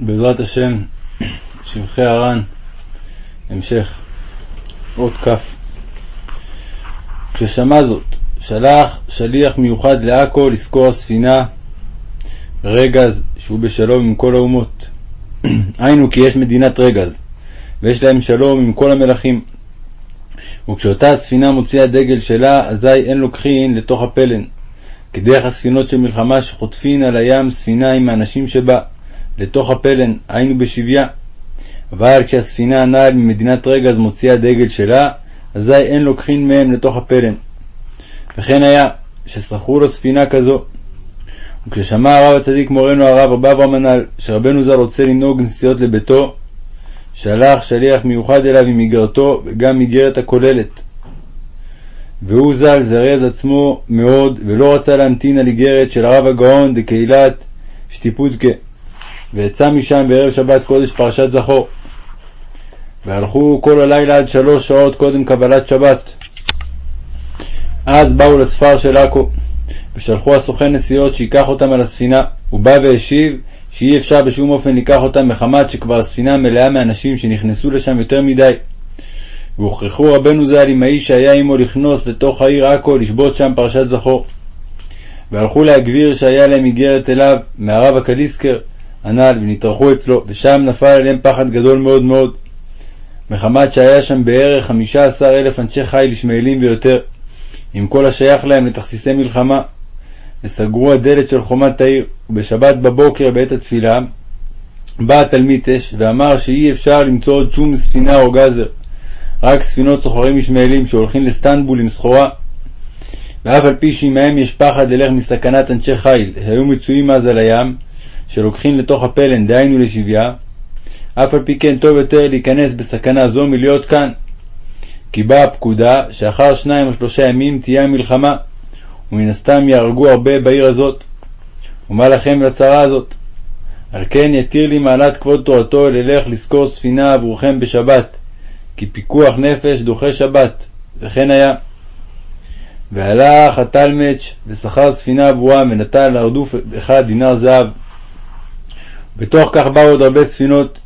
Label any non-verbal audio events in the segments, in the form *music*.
בעזרת השם, שבחי הר"ן, המשך, אות כ'. כששמע זאת, שלח שליח מיוחד לעכו לזכור הספינה רגז, שהוא בשלום עם כל האומות. *clears throat* היינו כי יש מדינת רגז, ויש להם שלום עם כל המלכים. וכשאותה הספינה מוציאה דגל שלה, אזי אין לוקחין לתוך הפלן, כדרך הספינות של מלחמה שחוטפין על הים ספינה עם האנשים שבה, לתוך הפלן, היינו בשביה. אבל כשהספינה הנ"ל ממדינת רגז מוציאה דגל שלה, אזי אין לוקחין מהם לתוך הפלן. וכן היה, ששכרו לו ספינה כזו. וכששמע הרב הצדיק מורנו הרב רב אברהם הנ"ל, שרבנו ז"ל רוצה לנהוג נסיעות לביתו, שלח שליח מיוחד אליו עם איגרתו וגם איגרת הכוללת. והוא ז"ל זרז עצמו מאוד, ולא רצה להמתין על איגרת של הרב הגאון דקהילת שטיפודקה, ויצא משם בערב שבת קודש פרשת זכור. והלכו כל הלילה עד שלוש שעות קודם קבלת שבת. אז באו לספר של עכו, ושלחו הסוכן נסיעות שייקח אותם על הספינה. הוא בא והשיב שאי אפשר בשום אופן לקח אותם מחמת שכבר הספינה מלאה מאנשים שנכנסו לשם יותר מדי. והוכרחו רבנו ז"ל עם האיש שהיה עמו לכנוס לתוך העיר עכו לשבות שם פרשת זכור. והלכו להגביר שהיה להם איגרת אליו מהרב הקליסקר הנ"ל ונתארחו אצלו, ושם נפל עליהם פחד גדול מאוד מאוד. מחמת שהיה שם בערך חמישה עשר אלף אנשי חיל ישמעאלים ויותר, עם כל השייך להם לתכסיסי מלחמה, וסגרו הדלת של חומת העיר, ובשבת בבוקר בעת התפילה בא התלמיד אש ואמר שאי אפשר למצוא עוד שום ספינה או גזר, רק ספינות סוחרים ישמעאלים שהולכים לסטנבול עם סחורה. ואף על פי שעמהם יש פחד ללך מסכנת אנשי חיל שהיו מצויים אז על הים, שלוקחים לתוך הפלן, דהיינו לשביה, אף על פי כן טוב יותר להיכנס בסכנה זו מלהיות כאן. כי באה הפקודה שאחר שניים או שלושה ימים תהיה המלחמה, ומן הסתם יהרגו הרבה בעיר הזאת. ומה לכם לצרה הזאת? על כן יתיר לי מעלת כבוד תורתו ללך לזכור ספינה עבורכם בשבת, כי פיקוח נפש דוחה שבת, וכן היה. והלך התלמץ' ושכר ספינה עבורם ונתן להרדוף אחד דינר זהב. בתוך כך באו עוד הרבה ספינות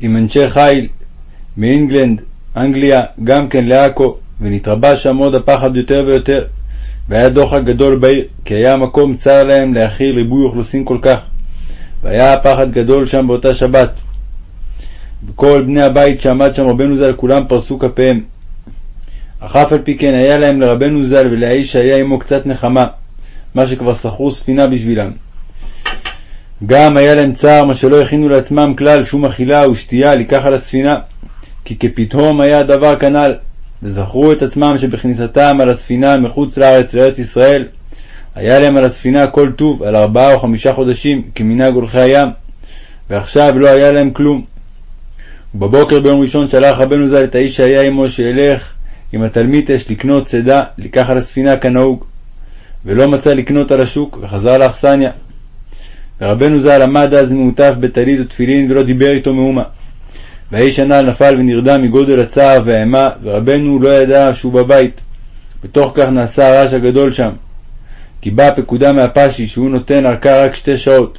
עם אנשי חיל מאינגלנד, אנגליה, גם כן לעכו, ונתרבה שם עוד הפחד יותר ויותר. והיה דוחק גדול בעיר, כי היה המקום צר להם להכיל ריבוי אוכלוסין כל כך. והיה הפחד גדול שם באותה שבת. וכל בני הבית שעמד שם רבנו ז"ל כולם פרסו כפיהם. אך אף על פי כן היה להם לרבנו ז"ל ולאיש שהיה עמו קצת נחמה, מה שכבר שכרו ספינה בשבילם. גם היה להם צער מה שלא הכינו לעצמם כלל שום אכילה ושתייה לקח על הספינה, כי כפתהום היה הדבר כנ"ל, וזכרו את עצמם שבכניסתם על הספינה מחוץ לארץ לארץ ישראל, היה להם על הספינה כל טוב על ארבעה או חמישה חודשים כמנהג הולכי הים, ועכשיו לא היה להם כלום. ובבוקר ביום ראשון שלח רבנו ז"ל את האיש שהיה עמו שילך עם התלמיד אש לקנות צידה, לקח על הספינה כנהוג, ולא מצא לקנות על השוק, וחזר לאכסניה. ורבנו ז"ל עמד אז מעוטף בטלית ותפילין ולא דיבר איתו מאומה. והאיש הנ"ל נפל ונרדם מגודל הצער והאימה, ורבנו לא ידע שהוא בבית. בתוך כך נעשה הרעש הגדול שם. כי באה פקודה מהפשי שהוא נותן ארכה רק שתי שעות.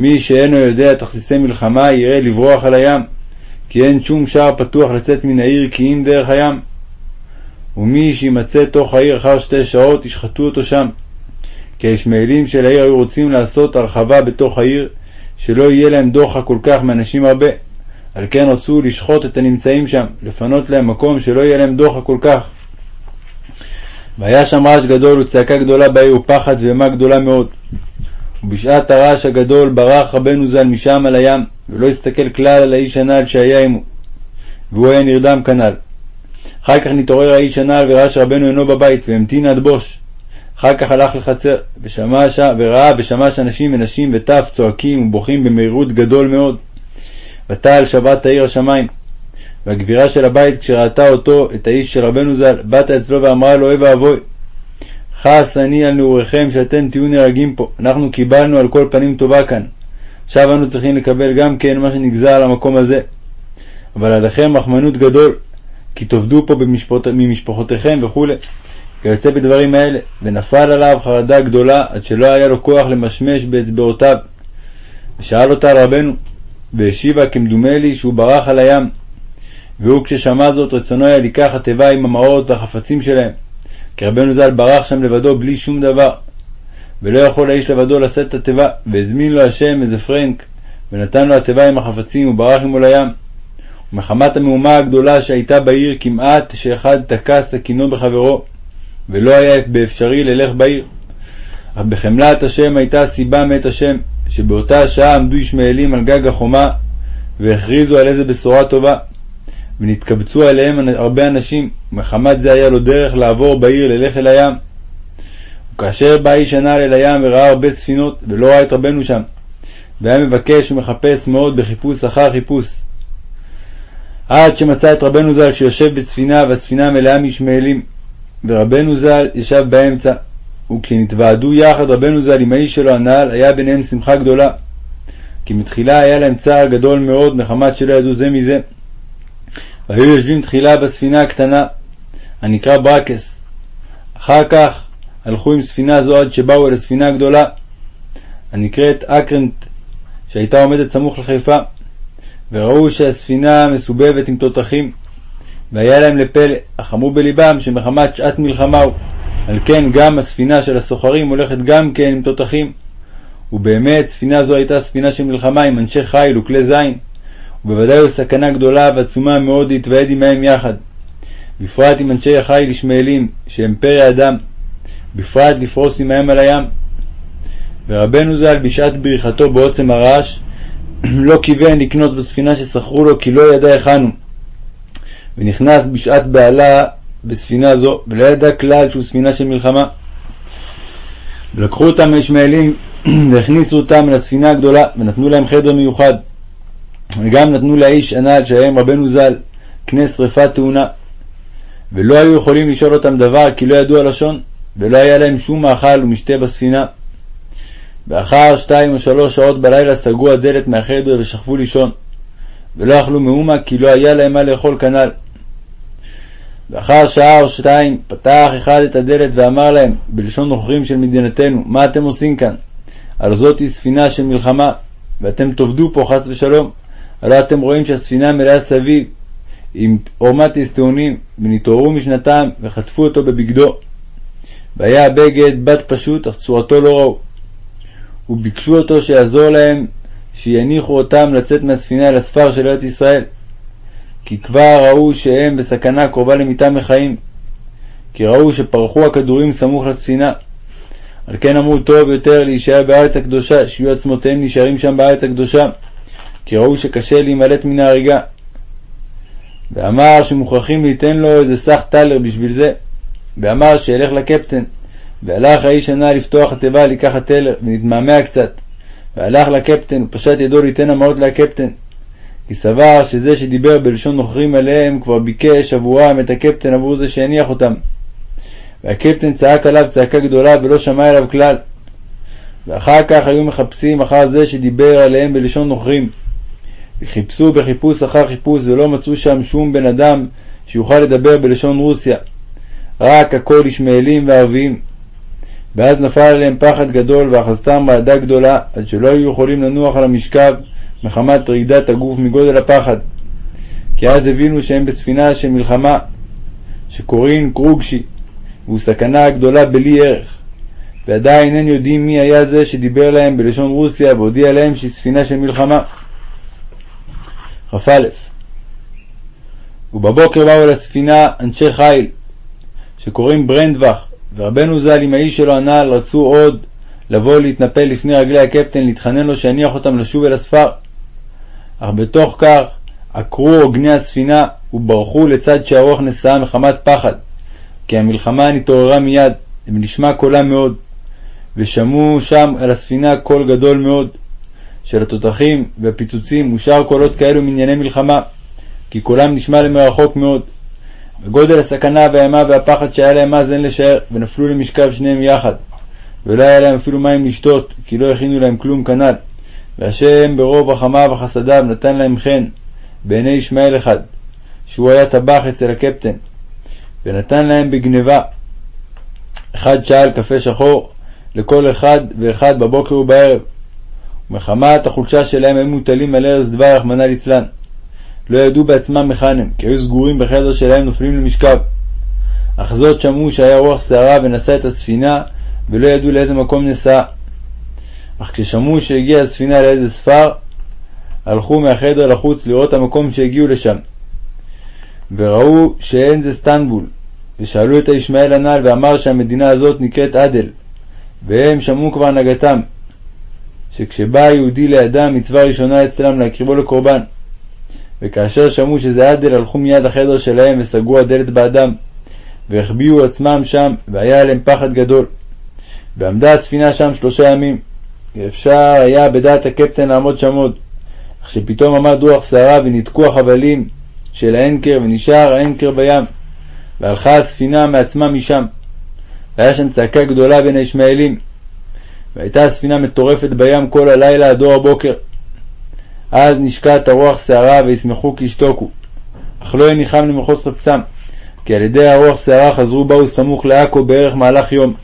מי שאינו יודע תכסיסי מלחמה יראה לברוח על הים, כי אין שום שער פתוח לצאת מן העיר כי אם דרך הים. ומי שימצא תוך העיר אחר שתי שעות ישחטו אותו שם. כי הישמעאלים של העיר היו רוצים לעשות הרחבה בתוך העיר, שלא יהיה להם דוחה כל כך מאנשים הרבה. על כן רצו לשחוט את הנמצאים שם, לפנות להם מקום שלא יהיה להם דוחה כל כך. והיה שם רעש גדול וצעקה גדולה בעיר ופחד ואימה גדולה מאוד. ובשעת הרעש הגדול ברח רבנו ז"ל משם על הים, ולא הסתכל כלל על האיש הנ"ל שהיה עמו, והוא היה נרדם כנ"ל. אחר כך נתעורר האיש הנ"ל וראה שרבנו אינו בבית, והמתין עד בוש. אחר כך הלך לחצר, ושמע ש... וראה ושמע שאנשים ונשים וטף צועקים ובוכים במהירות גדול מאוד. ותעל שבת העיר השמיים. והגבירה של הבית, כשראתה אותו, את האיש של רבנו ז"ל, באת אצלו ואמרה לו, אוי ואבוי, חס אני על נעוריכם שאתם תהיו נהרגים פה. אנחנו קיבלנו על כל פנים טובה כאן. עכשיו אנו צריכים לקבל גם כן מה שנגזר על המקום הזה. אבל עליכם רחמנות גדול, כי תאבדו פה במשפחות, ממשפחותיכם וכו'. כיוצא בדברים האלה, ונפל עליו חרדה גדולה עד שלא היה לו כוח למשמש באצבעותיו. ושאל אותה רבנו, והשיבה כמדומה לי שהוא ברח על הים. והוא כששמע זאת רצונו היה לקח התיבה עם המעות והחפצים שלהם, כי רבנו ז"ל ברח שם לבדו בלי שום דבר, ולא יכול האיש לבדו לשאת את התיבה, והזמין לו השם איזה פרנק, ונתן לו התיבה עם החפצים, וברח עמו לים. ומחמת המהומה הגדולה שהייתה בעיר כמעט שאחד תקע סכינו בחברו, ולא היה באפשרי ללך בעיר. אך בחמלת השם הייתה הסיבה מאת השם, שבאותה השעה עמדו ישמעאלים על גג החומה, והכריזו על איזה בשורה טובה. ונתקבצו עליהם הרבה אנשים, ומחמת זה היה לו דרך לעבור בעיר ללך אל הים. וכאשר בא איש הנעל אל הים וראה הרבה ספינות, ולא ראה את רבנו שם, והיה מבקש ומחפש מאוד בחיפוש אחר חיפוש. עד שמצא את רבנו ז"ל שיושב בספינה, והספינה מלאה מישמעאלים, ורבנו ז"ל ישב באמצע. וכשנתוועדו יחד רבנו ז"ל עם האיש שלו הנ"ל, היה ביניהם שמחה גדולה. כי מתחילה היה להם צער גדול מאוד מחמת שלא ידעו זה מזה. והיו יושבים תחילה בספינה הקטנה, הנקרא ברקס. אחר כך הלכו עם ספינה זו עד שבאו אל הספינה הגדולה, הנקראת אקרנט, שהייתה עומדת סמוך לחיפה, וראו שהספינה מסובבת עם תותחים, והיה להם לפלא, אך אמרו בלבם שמחמת שעת מלחמה הוא, על כן גם הספינה של הסוחרים הולכת גם כן עם תותחים. ובאמת ספינה זו הייתה ספינה של מלחמה עם אנשי חיל וכלי זין, ובוודאי הוא סכנה גדולה ועצומה מאוד להתוועד עמהם יחד. בפרט עם אנשי החיל ישמעאלים, שהם פרא אדם, בפרט לפרוס עמהם על הים. ורבנו ז"ל בשעת בריחתו בעוצם הרעש, *clears throat* לא כיוון לקנות בספינה ששכרו לו, כי לא ידע היכן הוא. ונכנס בשעת בהלה בספינה זו, ולא ידע כלל שהוא ספינה של מלחמה. ולקחו אותם הישמעאלים *clears throat* והכניסו אותם אל הספינה הגדולה, ונתנו להם חדר מיוחד. וגם נתנו לאיש הנ"ל שהיה רבנו ז"ל קנה שרפה תאונה. ולא היו יכולים לשאול אותם דבר כי לא ידעו הלשון, ולא היה להם שום מאכל ומשתה בספינה. ואחר שתיים או שלוש שעות בלילה סגרו הדלת מהחדר ושכבו לישון, ולא אכלו מאומה כי לא היה להם מה לאכול כנ"ל. ואחר שעה או שתיים פתח אחד את הדלת ואמר להם, בלשון נוכרים של מדינתנו, מה אתם עושים כאן? על זאת היא ספינה של מלחמה, ואתם תאבדו פה חס ושלום. הלא אתם רואים שהספינה מלאה סביב עם עורמת טעונים, ונתעוררו משנתם וחטפו אותו בבגדו. והיה הבגד בת פשוט, אך צורתו לא ראו. וביקשו אותו שיעזור להם, שיניחו אותם לצאת מהספינה אל הספר של ארץ ישראל. כי כבר ראו שהם בסכנה קרובה למיתה מחיים. כי ראו שפרחו הכדורים סמוך לספינה. על כן אמרו טוב יותר להישאר בארץ הקדושה, שיהיו עצמותיהם נשארים שם בארץ הקדושה. כי ראו שקשה להימלט מן ההריגה. ואמר שמוכרחים ליתן לו איזה סך טלר בשביל זה. ואמר שילך לקפטן. והלך האיש הנ"ל לפתוח התיבה לקחת טלר, ונתמהמה קצת. והלך לקפטן, ופשט ידו ליתן המעות לקפטן. כי סבר שזה שדיבר בלשון נוכרים עליהם כבר ביקש עבורם את הקפטן עבור זה שהניח אותם. והקפטן צעק עליו צעקה גדולה ולא שמע אליו כלל. ואחר כך היו מחפשים אחר זה שדיבר עליהם בלשון נוכרים. וחיפשו בחיפוש אחר חיפוש ולא מצאו שם שום בן אדם שיוכל לדבר בלשון רוסיה, רק הכל ישמעאלים וערביים. ואז נפל עליהם פחד גדול ואחזתם רעדה גדולה, עד שלא היו יכולים לנוח על המשכב מחמת רעידת הגוף מגודל הפחד. כי אז הבינו שהם בספינה של מלחמה, שקוראים קרוגשי, והוא סכנה גדולה בלי ערך. ועדיין אין יודעים מי היה זה שדיבר להם בלשון רוסיה והודיע להם שהיא ספינה של מלחמה. כ"א ובבוקר באו אל הספינה אנשי חיל, שקוראים ברנדבך, ורבנו ז"ל עם האיש שלו הנ"ל רצו עוד לבוא להתנפל לפני רגלי הקפטן, להתחנן לו שיניח אותם לשוב אל הספר. אך בתוך כך עקרו עוגני הספינה וברחו לצד שהרוח נשאה מחמת פחד, כי המלחמה נתעוררה מיד, ונשמע קולה מאוד, ושמעו שם על הספינה קול גדול מאוד, של התותחים והפיצוצים ושאר קולות כאלו מענייני מלחמה, כי קולם נשמע למרחוק מאוד. וגודל הסכנה והאימה והפחד שהיה להם אז אין לשער, ונפלו למשכב שניהם יחד. ולא היה להם אפילו מים לשתות, כי לא הכינו להם כלום כנ"ל. והשם ברוב רחמיו וחסדיו נתן להם חן בעיני ישמעאל אחד, שהוא היה טבח אצל הקפטן, ונתן להם בגניבה. אחד שאל קפה שחור לכל אחד ואחד בבוקר ובערב, ומחמת החולשה שלהם היו מוטלים על ארז דבר, רחמנא ליצלן. לא ידעו בעצמם היכן הם, כי היו סגורים בחדר שלהם נופלים למשכב. אך זאת שמעו שהיה רוח סערה ונשא את הספינה, ולא ידעו לאיזה מקום נשאה. אך כששמעו שהגיעה הספינה לאיזה ספר, הלכו מהחדר לחוץ לראות המקום שהגיעו לשם. וראו שאין זה סטנבול, ושאלו את הישמעאל הנ"ל ואמר שהמדינה הזאת נקראת עדל, והם שמעו כבר הנהגתם, שכשבא היהודי לידם מצווה ראשונה אצלם להקריבו לקורבן. וכאשר שמעו שזה עדל הלכו מיד לחדר שלהם וסגרו הדלת בעדם, והחביאו עצמם שם, והיה עליהם פחד גדול. ועמדה הספינה שם שלושה ימים, ואפשר היה בדעת הקפטן לעמוד שם עוד. אך שפתאום עמד רוח סערה וניתקו החבלים של האנקר ונשאר האנקר בים, והלכה הספינה מעצמה משם. והיה שם צעקה גדולה בין הישמעאלים, והייתה הספינה מטורפת בים כל הלילה עד אור הבוקר. אז נשקעת הרוח סערה וישמחו כי ישתוקו, אך לא יניחם למחוז חפצם, כי על ידי הרוח סערה חזרו באו סמוך לעכו בערך מהלך יום.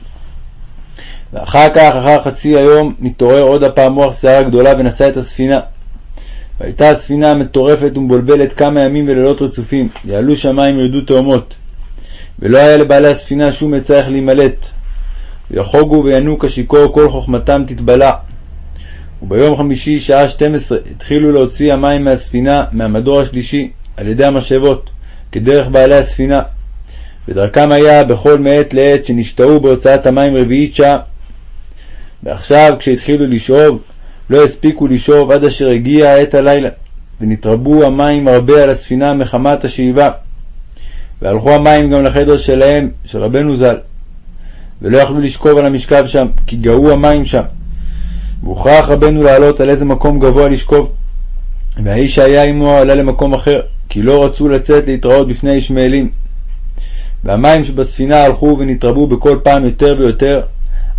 ואחר כך, אחר חצי היום, נתעורר עוד הפעם רוח סערה גדולה ונשא את הספינה. והייתה הספינה מטורפת ומבולבלת כמה ימים ולילות רצופים, יעלו שמים וירדו תאומות. ולא היה לבעלי הספינה שום עצה איך להימלט. ויחוגו וינו כשיכור כל חוכמתם תתבלע. וביום חמישי, שעה 12, התחילו להוציא המים מהספינה, מהמדור השלישי, על ידי המשאבות, כדרך בעלי הספינה. ודרכם היה בכל מעת לעת שנשתהו בהוצאת המים רביעית שעה. ועכשיו, כשהתחילו לשאוב, לא הספיקו לשאוב עד אשר הגיע עת הלילה, ונתרבו המים הרבה על הספינה מחמת השאיבה. והלכו המים גם לחדר שלהם, של רבנו ז"ל, ולא יכלו לשכוב על המשכב שם, כי גאו המים שם. והוכרח רבנו לעלות על איזה מקום גבוה לשכוב. והאיש שהיה עמו עלה למקום אחר, כי לא רצו לצאת להתראות בפני הישמעאלים. והמים שבספינה הלכו ונתרבו בכל פעם יותר ויותר,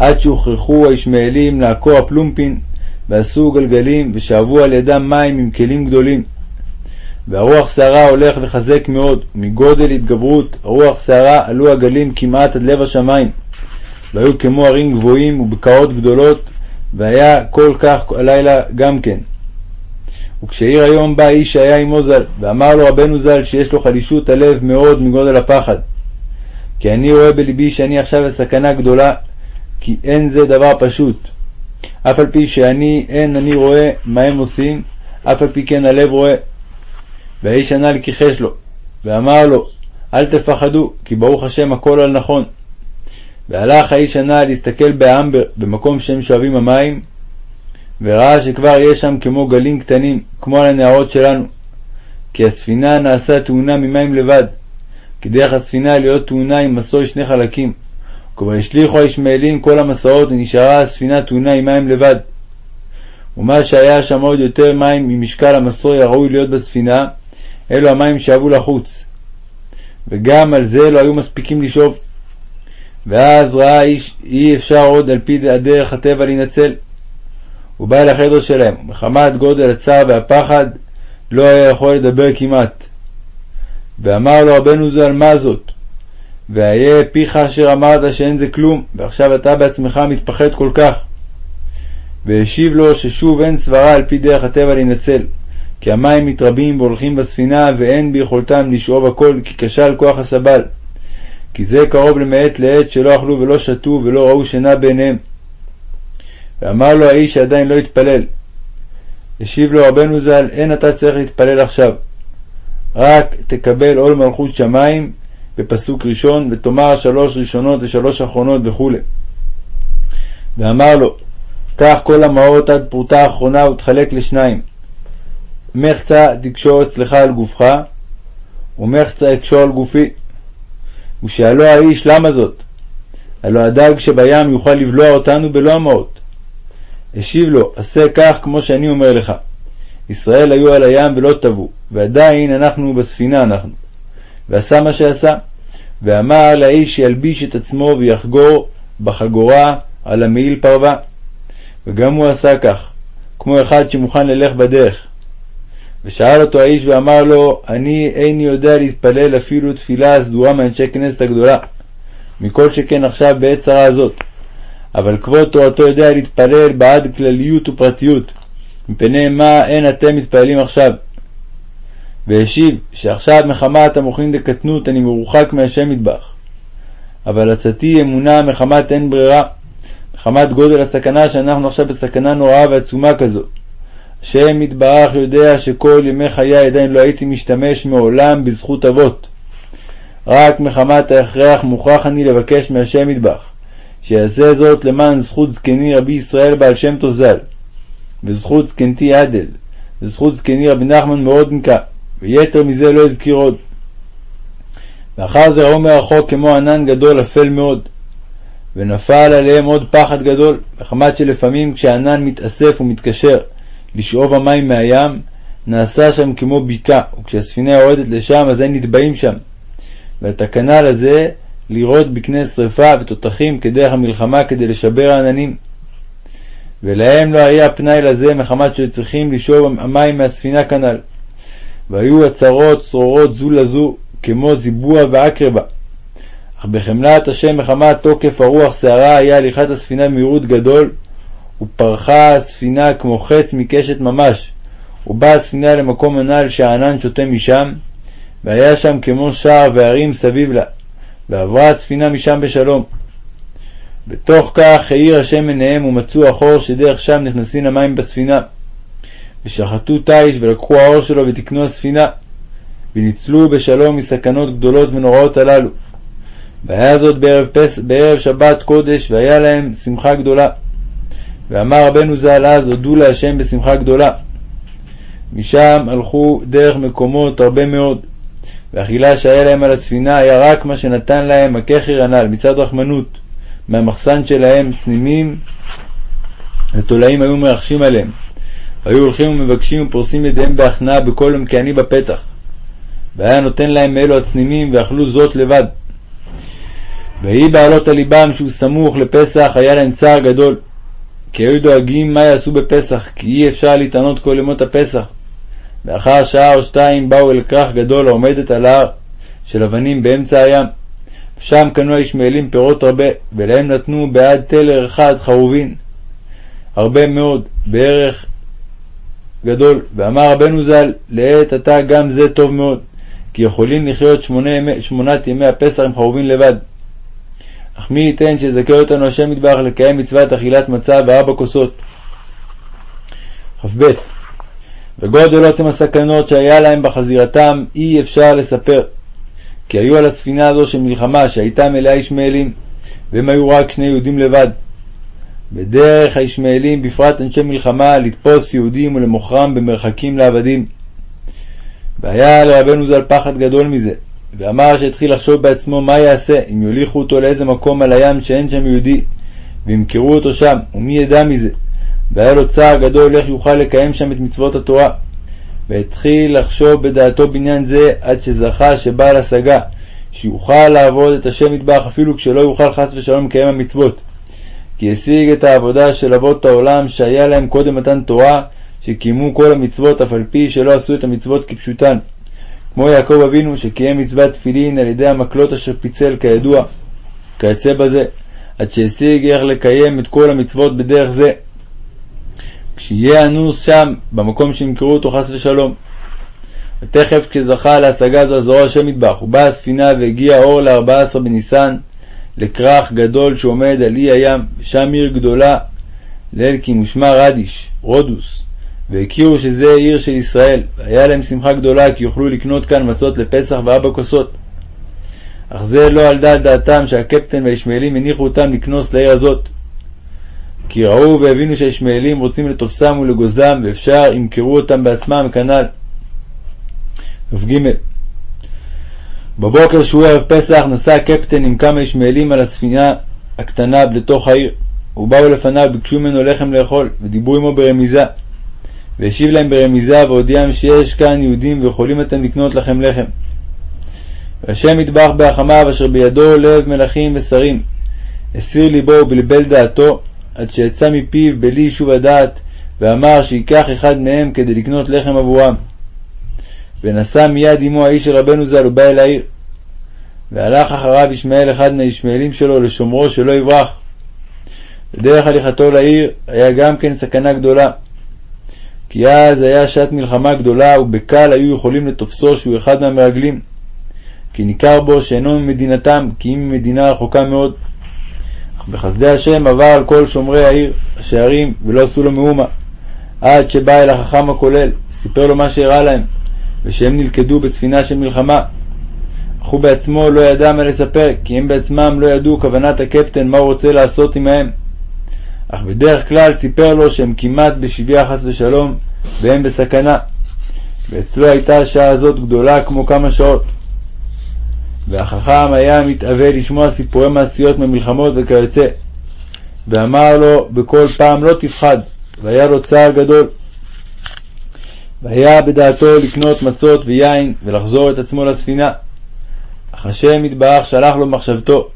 עד שהוכרחו הישמעאלים לעקור הפלומפין, ועשו גלגלים, ושאבו על ידם מים עם כלים גדולים. והרוח סערה הולך וחזק מאוד, מגודל התגברות הרוח סערה עלו הגלים כמעט עד לב השמיים, והיו כמו ערים גבוהים ובקעות גדולות, והיה כל כך הלילה גם כן. וכשעיר היום בא איש שהיה עמו ז"ל, ואמר לו רבנו ז"ל שיש לו חלישות הלב מאוד מגודל הפחד. כי אני רואה בלבי שאני עכשיו בסכנה גדולה, כי אין זה דבר פשוט. אף על פי שאני, אין אני רואה מה הם עושים, אף על פי כן הלב רואה. והאיש הנ"ל כיחש לו, ואמר לו, אל תפחדו, כי ברוך השם הכל על נכון. והלך האיש הנ"ל להסתכל באמבר, במקום שהם שואבים המים, וראה שכבר יש שם כמו גלים קטנים, כמו על הנהרות שלנו. כי הספינה נעשה טעונה ממים לבד, כי דרך הספינה להיות טעונה עם מסוי שני חלקים. כבר השליכו הישמעאלים כל המסעות, ונשארה הספינה טעונה עם מים לבד. ומה שהיה שם עוד יותר מים ממשקל המסוי הראוי להיות בספינה, אלו המים שאבו לחוץ. וגם על זה לא היו מספיקים לשאוב. ואז ראה איש אי אפשר עוד על פי הדרך הטבע להינצל. הוא בא אל החדר שלהם, ומחמת גודל הצער והפחד לא היה יכול לדבר כמעט. ואמר לו רבנו ז"ל מה זאת? ואיה פיך אשר אמרת שאין זה כלום, ועכשיו אתה בעצמך מתפחד כל כך. והשיב לו ששוב אין סברה על פי דרך הטבע להינצל, כי המים מתרבים והולכים בספינה, ואין ביכולתם לשאוב הכל, כי כשל כוח הסבל. כי זה קרוב למעת לעת שלא אכלו ולא שתו ולא ראו שינה בעיניהם. ואמר לו האיש שעדיין לא התפלל. השיב לו רבנו ז"ל, אין אתה צריך להתפלל עכשיו. רק תקבל עול מלכות שמיים בפסוק ראשון, ותאמר שלוש ראשונות ושלוש אחרונות וכו'. ואמר לו, קח כל המעות עד פרוטה אחרונה ותחלק לשניים. מחצה תקשור אצלך על גופך, ומחצה אקשור על גופי. ושאלו האיש למה זאת? הלא הדג שבים יוכל לבלוע אותנו בלא המעות. השיב לו, עשה כך כמו שאני אומר לך. ישראל היו על הים ולא טבעו, ועדיין אנחנו בספינה אנחנו. ועשה מה שעשה, ואמר לאיש שילביש את עצמו ויחגור בחגורה על המעיל פרווה. וגם הוא עשה כך, כמו אחד שמוכן ללך בדרך. ושאל אותו האיש ואמר לו, אני איני יודע להתפלל אפילו תפילה סדורה מאנשי כנסת הגדולה, מכל שכן עכשיו בעת צרה הזאת. אבל כבוד תורתו יודע להתפלל בעד כלליות ופרטיות, מפני מה אין אתם מתפללים עכשיו. והשיב שעכשיו מחמת המוחין דקטנות אני מרוחק מהשם מטבח. אבל עצתי אמונה מחמת אין ברירה, מחמת גודל הסכנה שאנחנו עכשיו בסכנה נוראה ועצומה כזו. השם יתברך יודע שכל ימי חיי עדיין לא הייתי משתמש מעולם בזכות אבות. רק מחמת ההכרח מוכרח אני לבקש מהשם יתברך, שיעשה זאת למען זכות זקני רבי ישראל בעל שם טוב ז"ל, וזכות זקנתי עדל, וזכות זקני רבי נחמן מאודנקה, ויתר מזה לא אזכיר עוד. ואחר זה ראו מרחוק כמו ענן גדול אפל מאוד, ונפל עליהם עוד פחד גדול, מחמת שלפעמים כשהענן מתאסף ומתקשר לשאוב המים מהים, נעשה שם כמו בקעה, וכשהספינה יורדת לשם אז הם נטבעים שם. והתקנה לזה לירות בקנה שרפה ותותחים כדרך המלחמה כדי לשבר העננים. ולהם לא היה פנאי לזה מחמת שצריכים לשאוב המים מהספינה כנ"ל. והיו הצרות צרורות זו לזו, כמו זיבוע ועקרבה. אך בחמלת השם מחמת תוקף הרוח סערה היה הליכת הספינה במהירות גדול, ופרחה הספינה כמו חץ מקשת ממש, ובאה הספינה למקום הנ"ל שהענן שותה משם, והיה שם כמו שער והרים סביב לה, ועברה הספינה משם בשלום. בתוך כך האיר השם עיניהם ומצאו החור שדרך שם נכנסים המים בספינה. ושחטו תיש ולקחו האור שלו ותקנו הספינה, וניצלו בשלום מסכנות גדולות ונוראות הללו. והיה זאת בערב, פס... בערב שבת קודש, והיה להם שמחה גדולה. ואמר רבנו ז"ל אז, הודו להשם בשמחה גדולה. משם הלכו דרך מקומות הרבה מאוד, והאכילה שהיה להם על הספינה היה רק מה שנתן להם הככר הנ"ל, מצד רחמנות, מהמחסן שלהם צנימים ותולעים היו מרחשים עליהם. היו הולכים ומבקשים ופורסים ידיהם בהכנעה בכל יום כעני בפתח. והיה נותן להם מאלו הצנימים ואכלו זאת לבד. ויהי בעלות על ליבם שהוא סמוך לפסח היה להם צער גדול. כי היו דואגים מה יעשו בפסח, כי אי אפשר להתענות כל ימות הפסח. ואחר שעה או שתיים באו אל כרך גדול העומדת על ההר של אבנים באמצע הים. שם קנו הישמעאלים פירות הרבה, ולהם נתנו בעד טלר אחד חרובין, הרבה מאוד, בערך גדול. ואמר רבנו ז"ל, לעת עתה גם זה טוב מאוד, כי יכולים לחיות שמונה ימי, שמונת ימי הפסח עם חרובין לבד. אך מי ייתן שיזכה אותנו השם יתברך לקיים מצוות אכילת מצה וארבע כוסות. כ"ב וגודל עוצם הסכנות שהיה להם בחזירתם אי אפשר לספר. כי היו על הספינה הזו של מלחמה שהייתה מלאה ישמעאלים, והם היו רק שני יהודים לבד. בדרך הישמעאלים, בפרט אנשי מלחמה, לתפוס יהודים ולמוכרם במרחקים לעבדים. והיה לרבנו ז"ל פחד גדול מזה, ואמר שהתחיל לחשוב בעצמו מה יעשה אם יוליכו אותו לאיזה מקום על הים שאין שם יהודי, וימכרו אותו שם, ומי ידע מזה. והיה לו צער גדול איך יוכל לקיים שם את מצוות התורה. והתחיל לחשוב בדעתו בעניין זה עד שזכה שבעל השגה, שיוכל לעבוד את השם מטבח אפילו כשלא יוכל חס ושלום לקיים המצוות. כי השיג את העבודה של אבות העולם שהיה להם קודם מתן תורה, שקיימו כל המצוות אף על פי שלא עשו את המצוות כפשוטן. כמו יעקב אבינו שקיים מצוות תפילין על ידי המקלות אשר פיצל כידוע, כיוצא בזה, עד שהשיג איך לקיים את כל המצוות בדרך זה. כשיהיה אנוס שם, במקום שימכרו אותו חס ושלום. ותכף כשזכה להשגה זו הזרוע השם מטבח, ובאה הספינה והגיע האור לארבע עשרה בניסן, לכרך גדול שעומד על אי הים, ושם עיר גדולה, לאלקין ושמה רדיש, רודוס, והכירו שזה עיר של ישראל, והיה להם שמחה גדולה כי יוכלו לקנות כאן מצות לפסח וארבע כוסות. אך זה לא על דעת דעתם שהקפטן והישמעאלים הניחו אותם לקנוס לעיר הזאת. כי ראו והבינו שהישמעאלים רוצים לתופסם ולגוזלם, ואפשר ימכרו אותם בעצמם כנ"ל. כ"ג בבוקר שהוא ערב פסח נסע הקפטן עם כמה ישמעאלים על הספינה הקטנה לתוך העיר, ובאו לפניו ביקשו ממנו לחם לאכול, ודיברו עמו ברמיזה. והשיב להם ברמיזה והודיעם שיש כאן יהודים ויכולים אתם לקנות לכם לחם. והשם יטבח בהחמיו אשר בידו לב מלכים ושרים. הסיר ליבו ובלבל דעתו, עד שיצא מפיו בלי יישוב הדעת, ואמר שייקח אחד מהם כדי לקנות לחם עבורם. ונסע מיד עמו האיש של רבנו ז"ל ובא אל העיר. והלך אחריו ישמעאל אחד מהישמעאלים שלו לשומרו שלא יברח. בדרך הליכתו לעיר היה גם כן סכנה גדולה, כי אז היה שעת מלחמה גדולה, ובקל היו יכולים לתופסו שהוא אחד מהמרגלים, כי ניכר בו שאינו ממדינתם, כי אם ממדינה רחוקה מאוד. אך בחסדי השם עבר על כל שומרי העיר, השערים, ולא עשו לו מאומה, עד שבא אל החכם הכולל, סיפר לו מה שאירע להם, ושהם נלכדו בספינה של מלחמה. אך הוא בעצמו לא ידע מה לספר, כי הם בעצמם לא ידעו כוונת הקפטן מה הוא רוצה לעשות עמהם. אך בדרך כלל סיפר לו שהם כמעט בשביה חס ושלום, והם בסכנה. ואצלו הייתה השעה הזאת גדולה כמו כמה שעות. והחכם היה מתאווה לשמוע סיפורי מעשיות ממלחמות וכיוצא. ואמר לו בכל פעם לא תפחד, והיה לו צער גדול. והיה בדעתו לקנות מצות ויין ולחזור את עצמו לספינה. אך השם יתברך שלח לו מחשבתו,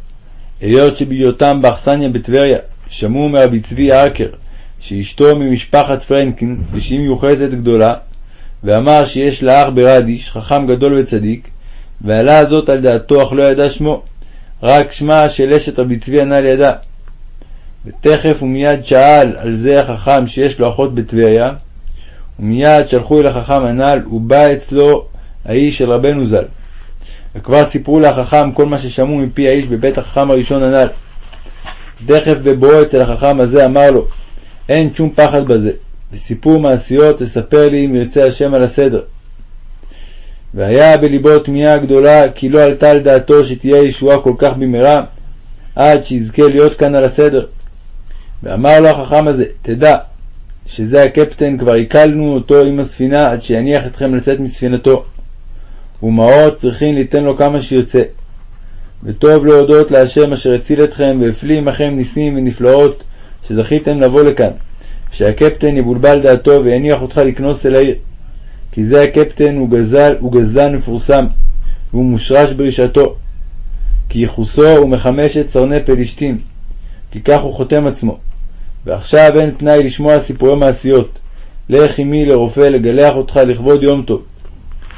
היות שבהיותם באכסניה בטבריה, שמעו מרבי צבי ארקר, שאשתו ממשפחת פרנקין, ושהיא מיוחסת גדולה, ואמר שיש לה אח ברדיש, חכם גדול וצדיק, ועלה זאת על דעתו, אך לא ידע שמו, רק שמה של אשת רבי צבי הנ"ל ידע. ותכף ומיד שאל על זה החכם שיש לו אחות בטבריה, ומיד שלחו אל החכם הנ"ל, ובא אצלו האיש של רבנו ז"ל. וכבר סיפרו לחכם כל מה ששמעו מפי האיש בבית החכם הראשון הנ"ל. תכף בבואו אצל החכם הזה אמר לו, אין שום פחד בזה, וסיפור מעשיות תספר לי אם ירצה השם על הסדר. והיה בלבו תמיהה גדולה, כי לא עלתה על דעתו שתהיה ישועה כל כך במהרה, עד שיזכה להיות כאן על הסדר. ואמר לו החכם הזה, תדע, שזה הקפטן, כבר עיכלנו אותו עם הספינה עד שיניח אתכם לצאת מספינתו. ומעות צריכים ליתן לו כמה שירצה. וטוב להודות להשם אשר הציל אתכם והפליא עמכם ניסים ונפלאות שזכיתם לבוא לכאן, שהקפטן יבולבל דעתו ויניח אותך לקנוס אל העיר. כי זה הקפטן הוא גזל, הוא גזלן מפורסם, והוא מושרש ברשעתו. כי ייחוסו הוא מחמש את סרני פלישתים, כי כך הוא חותם עצמו. ועכשיו אין פנאי לשמוע סיפורי מעשיות. לך עמי לרופא לגלח אותך לכבוד יום טוב.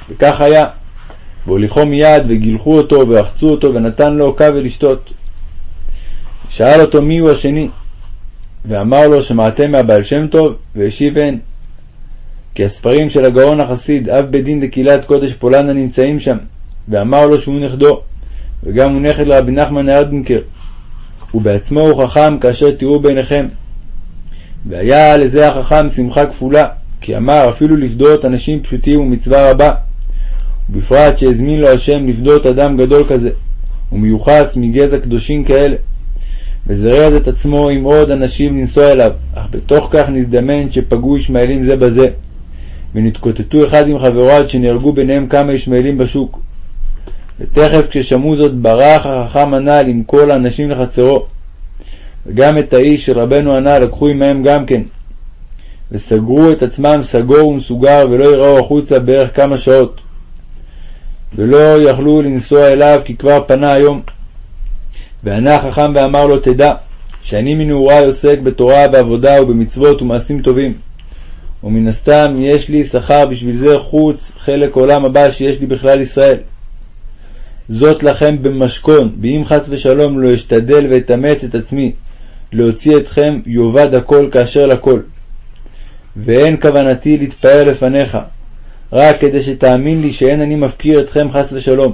וכך היה. והוליכו מיד, וגילחו אותו, ורחצו אותו, ונתן לו כבל לשתות. שאל אותו מי הוא השני, ואמר לו שמעתם מהבעל שם טוב, והשיב הן. כי הספרים של הגאון החסיד, אב בית דין דקהילת קודש פולנה נמצאים שם, ואמר לו שהוא נכדו, וגם הוא נכד לרבי נחמן ארדנקר, ובעצמו הוא חכם כאשר תראו בעיניכם. והיה לזה החכם שמחה כפולה, כי אמר אפילו לפדות אנשים פשוטים הוא מצווה רבה, ובפרט שהזמין לו השם לפדות אדם גדול כזה, ומיוחס מגזע קדושים כאלה. וזרז את עצמו עם עוד אנשים לנסוע אליו, אך בתוך כך נזדמן שפגעו ישמעאלים זה בזה, ונתקוטטו אחד עם חברו עד שנהרגו ביניהם כמה ישמעאלים בשוק. ותכף כששמעו זאת ברח החכם הנ"ל עם כל האנשים לחצרו. וגם את האיש של רבנו הנ"ל לקחו עמהם גם כן. וסגרו את עצמם סגור ומסוגר ולא יראו החוצה בערך כמה שעות. ולא יכלו לנסוע אליו כי כבר פנה היום. וענה החכם ואמר לו תדע שאני מנעורי עוסק בתורה ועבודה ובמצוות ומעשים טובים. ומן הסתם יש לי שכר בשביל זה חוץ חלק עולם הבא שיש לי בכלל ישראל. זאת לכם במשכון, ואם חס ושלום לא אשתדל ואתאמץ את עצמי להוציא אתכם יאבד הכל כאשר לכל. ואין כוונתי להתפאר לפניך, רק כדי שתאמין לי שאין אני מפקיר אתכם חס ושלום.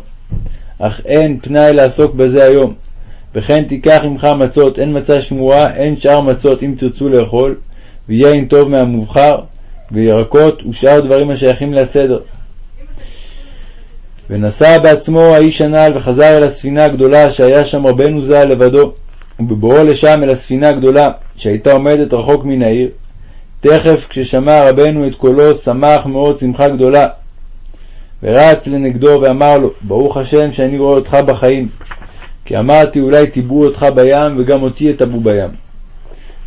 אך אין פנאי לעסוק בזה היום. וכן תיקח עמך מצות, אין מצה שמורה, אין שאר מצות אם תרצו לאכול, ויין טוב מהמובחר, וירקות ושאר דברים השייכים לסדר. ונסע בעצמו האיש הנ"ל וחזר אל הספינה הגדולה שהיה שם רבנו ז"ל לבדו, ובבואו לשם אל הספינה הגדולה שהייתה עומדת רחוק מן העיר, תכף כששמע רבנו את קולו שמח מאוד שמחה גדולה, ורץ לנגדו ואמר לו, ברוך השם שאני רואה אותך בחיים, כי אמרתי אולי טיבעו אותך בים וגם אותי יטבעו בים.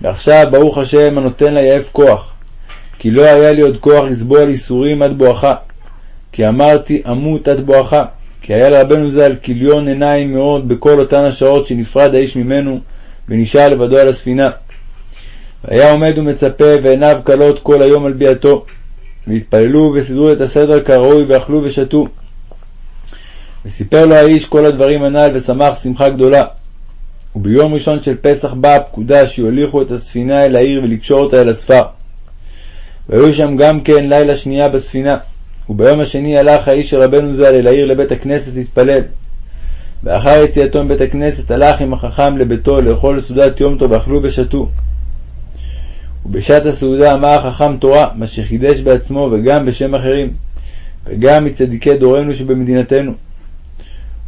ועכשיו ברוך השם הנותן ליעף כוח, כי לא היה לי עוד כוח לסבול ייסורים עד בואכה, כי אמרתי אמות עד בואכה, כי היה לרבנו ז"ל כיליון עיניים מאוד בכל אותן השעות שנפרד האיש ממנו ונשאר לבדו על הספינה. והיה עומד ומצפה ועיניו כלות כל היום על ביאתו, והתפללו וסידרו את הסדר כראוי ואכלו ושתו. וסיפר לו האיש כל הדברים הנ"ל ושמח שמחה גדולה. וביום ראשון של פסח באה הפקודה שיוליכו את הספינה אל העיר ולקשור אותה אל הספר. והיו שם גם כן לילה שנייה בספינה, וביום השני הלך האיש רבנו ז"ל אל העיר לבית הכנסת להתפלל. ואחר יציאתו מבית הכנסת הלך עם החכם לביתו לאכול סעודת יום טוב ואכלו ושתו. ובשעת הסעודה אמר החכם תורה, מה שחידש בעצמו וגם בשם אחרים, וגם מצדיקי דורנו שבמדינתנו.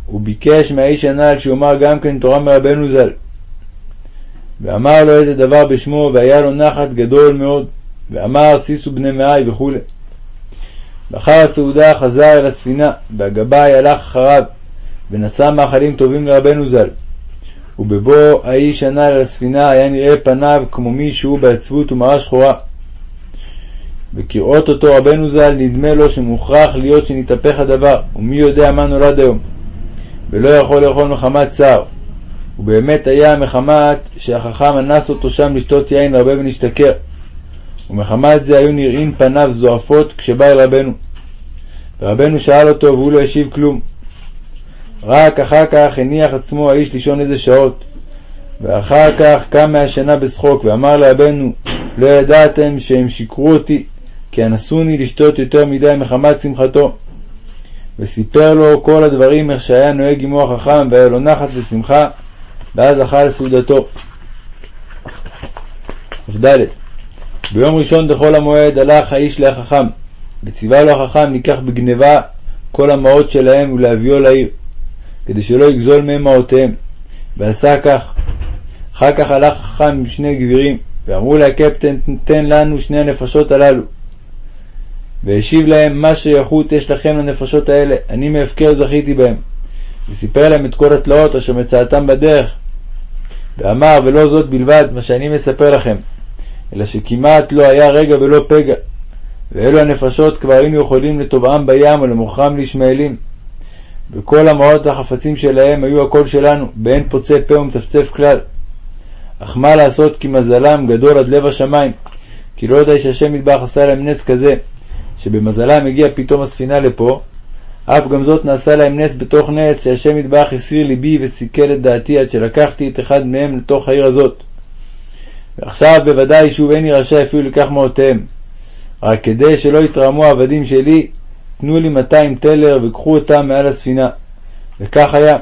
הוא ביקש מהאיש הנ"ל שיאמר גם כן תורה מרבנו ז"ל. ואמר לו איזה דבר בשמו, והיה לו נחת גדול מאוד, ואמר שישו בני מאי וכו'. לאחר הסעודה חזר אל הספינה, והגבאי הלך אחריו, ונשא מאכלים טובים לרבנו ז"ל. ובבוא האיש הנ"ל על הספינה היה נראה פניו כמו מי שהוא בעצבות ומראה שחורה. וכראות אותו רבנו ז"ל נדמה לו שמוכרח להיות שנתהפך הדבר, ומי יודע מה נולד היום. ולא יכול לאכול מחמת צער. ובאמת היה מחמת שהחכם אנס אותו שם לשתות יין הרבה ונשתכר. ומחמת זה היו נראים פניו זועפות כשבא אל רבנו. ורבנו שאל אותו והוא לא השיב כלום. רק אחר כך הניח עצמו האיש לישון איזה שעות. ואחר כך קם מהשינה בשחוק ואמר לרבנו לא ידעתם שהם שיקרו אותי כי אנסוני לשתות יותר מדי מחמת שמחתו. וסיפר לו כל הדברים איך שהיה נוהג עמו החכם והיה לו נחת ושמחה ואז אכל סעודתו. כ"ד ביום ראשון דחול המועד הלך האיש לחכם וציווה לו החכם לקח בגניבה כל המעות שלהם ולהביאו לעיר כדי שלא יגזול מהם מעותיהם. ועשה כך. אחר כך הלך החכם עם שני גבירים ואמרו לקפטן תן לנו שני הנפשות הללו. והשיב להם מה שייכות יש לכם לנפשות האלה אני מהפקר זכיתי בהם. וסיפר להם את כל התלאות אשר מצאתם בדרך. ואמר ולא זאת בלבד מה שאני מספר לכם אלא שכמעט לא היה רגע ולא פגע. ואלו הנפשות כבר היינו יכולים לטובעם בים ולמוכרם לישמעאלים. וכל המעות והחפצים שלהם היו הכל שלנו באין פוצה פה ומצפצף כלל. אך מה לעשות כי מזלם גדול עד לב השמיים כי לא יודע שהשם מטבח עשה להם נס כזה שבמזלם הגיעה פתאום הספינה לפה, אף גם זאת נעשה להם נס בתוך נס, שהשם יתברך הסיר ליבי וסיכל את דעתי עד שלקחתי את אחד מהם לתוך העיר הזאת. ועכשיו בוודאי שוב איני רשאי אפילו לקח מאותיהם. רק כדי שלא יתרמו העבדים שלי, תנו לי מאתיים טלר וקחו אותם מעל הספינה. וכך היה.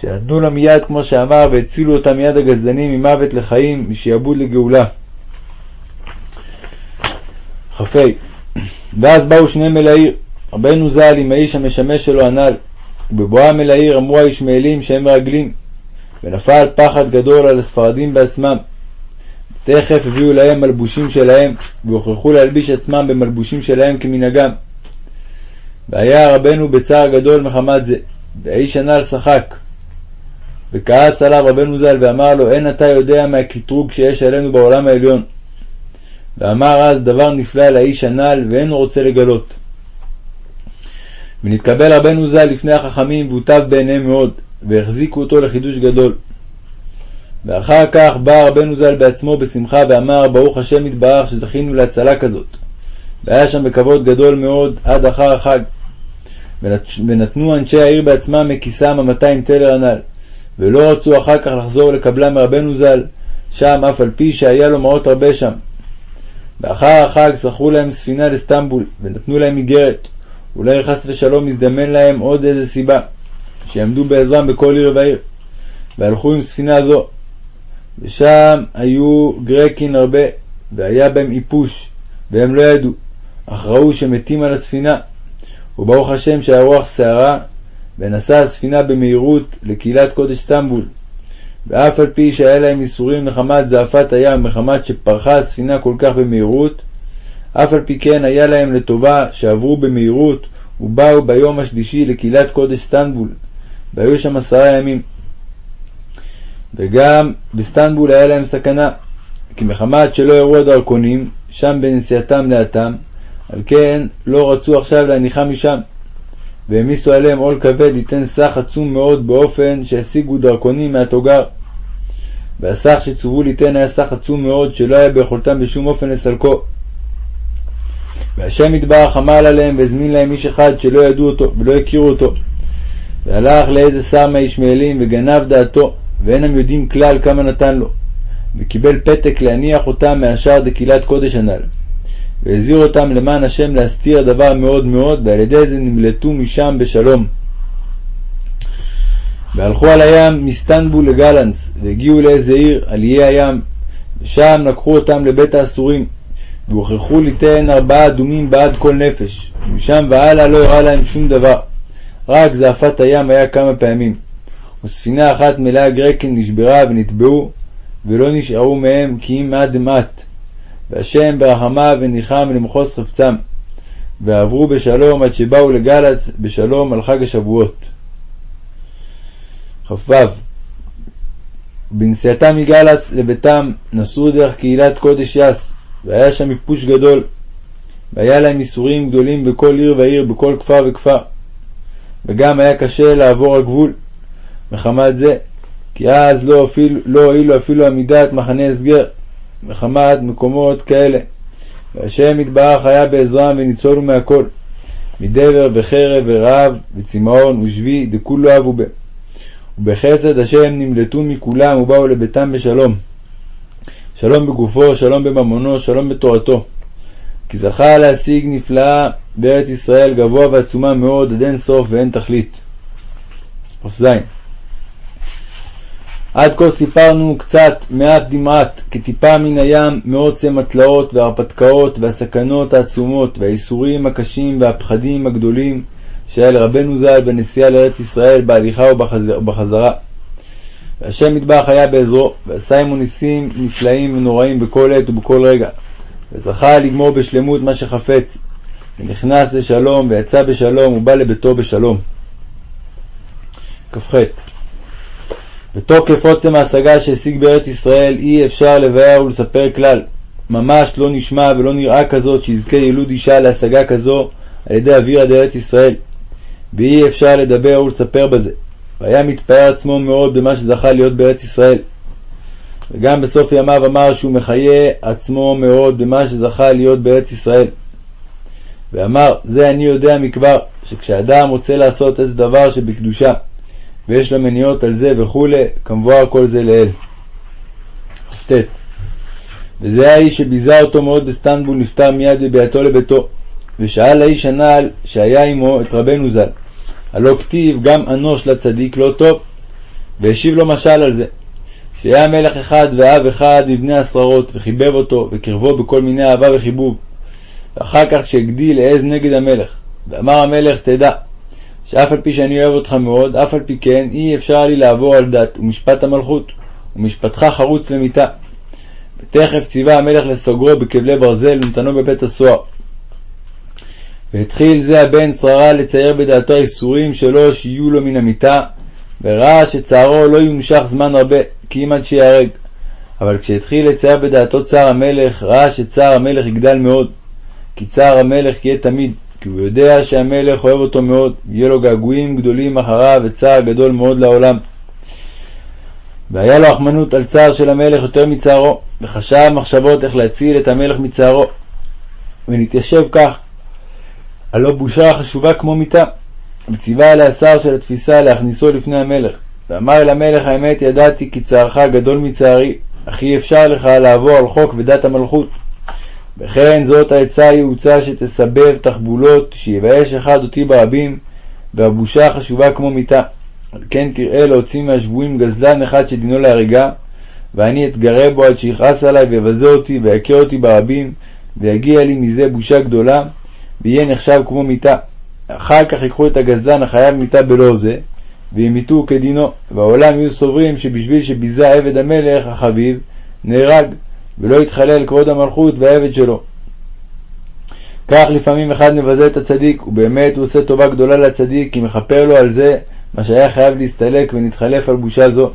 שנתנו לה מיד כמו שאמר והצילו אותם מיד הגזלנים ממוות לחיים, משעבוד לגאולה. כ"ה ואז באו שניהם אל העיר, רבנו ז"ל עם האיש המשמש שלו הנ"ל, ובבואם אל העיר אמרו הישמעאלים שהם מרגלים, ונפל פחד גדול על הספרדים בעצמם. תכף הביאו להם מלבושים שלהם, והוכרחו להלביש עצמם במלבושים שלהם כמנהגם. והיה רבנו בצער גדול מחמת זה, והאיש הנ"ל שחק. וכעס עליו רבנו ז"ל ואמר לו, אין אתה יודע מהקטרוג שיש עלינו בעולם העליון. ואמר אז דבר נפלא לאיש הנ"ל ואין רוצה לגלות. ונתקבל רבנו ז"ל לפני החכמים והוטב בעיניהם מאוד, והחזיקו אותו לחידוש גדול. ואחר כך בא רבנו ז"ל בעצמו בשמחה ואמר ברוך השם יתברך שזכינו להצלה כזאת. והיה שם בכבוד גדול מאוד עד אחר החג. ונתנו אנשי העיר בעצמם מכיסם המאתיים טלר הנ"ל, ולא רצו אחר כך לחזור לקבלם מרבנו ז"ל, שם אף על פי שהיה לו מעות הרבה שם. ואחר החג שכרו להם ספינה לסטמבול, ונתנו להם איגרת, אולי חס ושלום יזדמן להם עוד איזה סיבה, שיעמדו בעזרם בכל עיר ועיר. והלכו עם ספינה זו. ושם היו גרקין הרבה, והיה בהם איפוש, והם לא ידעו, אך ראו שמתים על הספינה. וברוך השם שהיה רוח סערה, ונסעה הספינה במהירות לקהילת קודש סטמבול, ואף על פי שהיה להם ייסורים מחמת זעפת הים, מחמת שפרחה הספינה כל כך במהירות, אף על פי כן היה להם לטובה שעברו במהירות ובאו ביום השלישי לקהילת קודש סטנבול, והיו שם עשרה ימים. וגם בסטנבול היה להם סכנה, כי מחמת שלא הראו הדרכונים, שם בנסיעתם לאטם, על כן לא רצו עכשיו להניחם משם. והעמיסו עליהם עול כבד ליתן סך עצום מאוד באופן שהשיגו דרכונים מהתוגר. והסך שצוו ליתן היה סך עצום מאוד שלא היה ביכולתם בשום אופן לסלקו. והשם יתברך עמל עליהם והזמין להם איש אחד שלא ידעו אותו ולא הכירו אותו. והלך לאיזה שר מהישמעאלים וגנב דעתו ואינם יודעים כלל כמה נתן לו, וקיבל פתק להניח אותם מהשאר דקהילת קודש הנ"ל, והזהיר אותם למען השם להסתיר דבר מאוד מאוד, ועל ידי זה נמלטו משם בשלום. והלכו על הים מסטנבול לגלנס, והגיעו לאיזה עיר, על איי הים, ושם לקחו אותם לבית האסורים, והוכרחו ליתן ארבעה אדומים בעד כל נפש, ומשם והלאה לא הראה להם שום דבר, רק זעפת הים היה כמה פעמים, וספינה אחת מלאה גרקן נשברה ונטבעו, ולא נשארו מהם כי אם מעט דמעט, והשם ברחמיו וניחם למחוז חפצם, ועברו בשלום עד שבאו לגלץ בשלום על חג השבועות. כ"ו. בנסיעתם מגלץ לביתם נסעו דרך קהילת קודש יס, והיה שם מיפוש גדול, והיה להם ייסורים גדולים בכל עיר ועיר, בכל כפר וכפר, וגם היה קשה לעבור הגבול מחמת זה, כי אז לא, אפילו, לא הועילו אפילו עמידת מחנה הסגר, מחמת מקומות כאלה. והשם יתברך היה בעזרם וניצולו מהכל, מדבר וחרב ורעב וצמאון ושבי דכולו אבו בה. ובחסד השם נמלטו מכולם ובאו לביתם בשלום. שלום בגופו, שלום בממונו, שלום בתורתו. כי זכה להשיג נפלאה בארץ ישראל גבוה ועצומה מאוד עד אין סוף ואין תכלית. כ"ז עד כה סיפרנו קצת, מעט דמעט, כטיפה מן הים, מעוצם התלאות וההרפתקאות והסכנות העצומות והאיסורים הקשים והפחדים הגדולים שהיה לרבנו ז"ל בנסיעה לארץ ישראל בהליכה ובחזרה. והשם מטבח היה בעזרו, ועשה עמו ניסים נפלאים ונוראים בכל עת ובכל רגע, וזכה לגמור בשלמות מה שחפץ, ונכנס לשלום ויצא בשלום ובא לביתו בשלום. כ"ח בתוקף עוצם ההשגה שהשיג בארץ ישראל אי אפשר לבאר ולספר כלל. ממש לא נשמע ולא נראה כזאת שיזכה ילוד אישה להשגה כזו על ידי אוויר עד ארץ ישראל. ואי אפשר לדבר ולספר בזה. והיה מתפאר עצמו מאוד במה שזכה להיות בארץ ישראל. וגם בסוף ימיו אמר שהוא מחיה עצמו מאוד במה שזכה להיות בארץ ישראל. ואמר, זה אני יודע מכבר, שכשאדם רוצה לעשות איזה דבר שבקדושה, ויש לו מניעות על זה וכולי, כמבואר כל זה לאל. כ"ט וזה האיש שביזה אותו מאוד בסטנבול נפטר מיד בביאתו לביתו, ושאל האיש הנ"ל שהיה עמו את רבנו ז"ל, הלא כתיב גם אנוש לצדיק לא טוב, והשיב לו משל על זה, שהיה מלך אחד ואב אחד מבני השררות, וחיבב אותו, וקרבו בכל מיני אהבה וחיבוב. ואחר כך כשהגדיל העז נגד המלך, ואמר המלך תדע, שאף על פי שאני אוהב אותך מאוד, אף על פי כן אי אפשר לי לעבור על דת ומשפט המלכות, ומשפטך חרוץ למיתה. ותכף ציווה המלך לסוגרו בכבלי ברזל ונתנו בבית הסוהר. והתחיל זה הבן שררה לצייר בדעתו האיסורים שלו שיהיו לו מן המיתה, וראה שצערו לא יומשך זמן הרבה, כי אם עד שיהרג. אבל כשהתחיל לצייר בדעתו צער המלך, ראה שצער המלך יגדל מאוד, כי צער המלך יהיה תמיד, כי הוא יודע שהמלך אוהב אותו מאוד, יהיה לו געגועים גדולים אחריו וצער גדול מאוד לעולם. והיה לו אחמנות על צער של המלך יותר מצערו, וחשב מחשבות איך להציל את המלך מצערו. ונתיישב כך, הלא בושה חשובה כמו מיתה. וציווה אל השר של התפיסה להכניסו לפני המלך. ואמר אל המלך האמת ידעתי כי צערך גדול מצערי, אך אי אפשר לך לעבור על חוק ודת המלכות. וכן זאת העצה היעוצה שתסבב תחבולות, שיבייש אחד אותי ברבים, והבושה חשובה כמו מיתה. על כן תראה להוציא מהשבויים גזלן אחד שדינו להריגה, ואני אתגרה בו עד שיכעס עלי ויבזה אותי ויכה אותי ברבים, ויגיע לי מזה בושה גדולה, ויהיה נחשב כמו מיתה. אחר כך ייקחו את הגזלן החייב מיתה בלא זה, וימיתו כדינו, והעולם יהיו סוברים שבשביל שביזה עבד המלך החביב, נהרג, ולא יתחלל כבוד המלכות והעבד שלו. כך לפעמים אחד מבזה את הצדיק, ובאמת הוא עושה טובה גדולה לצדיק, כי מכפר לו על זה מה שהיה חייב להסתלק ונתחלף על בושה זו.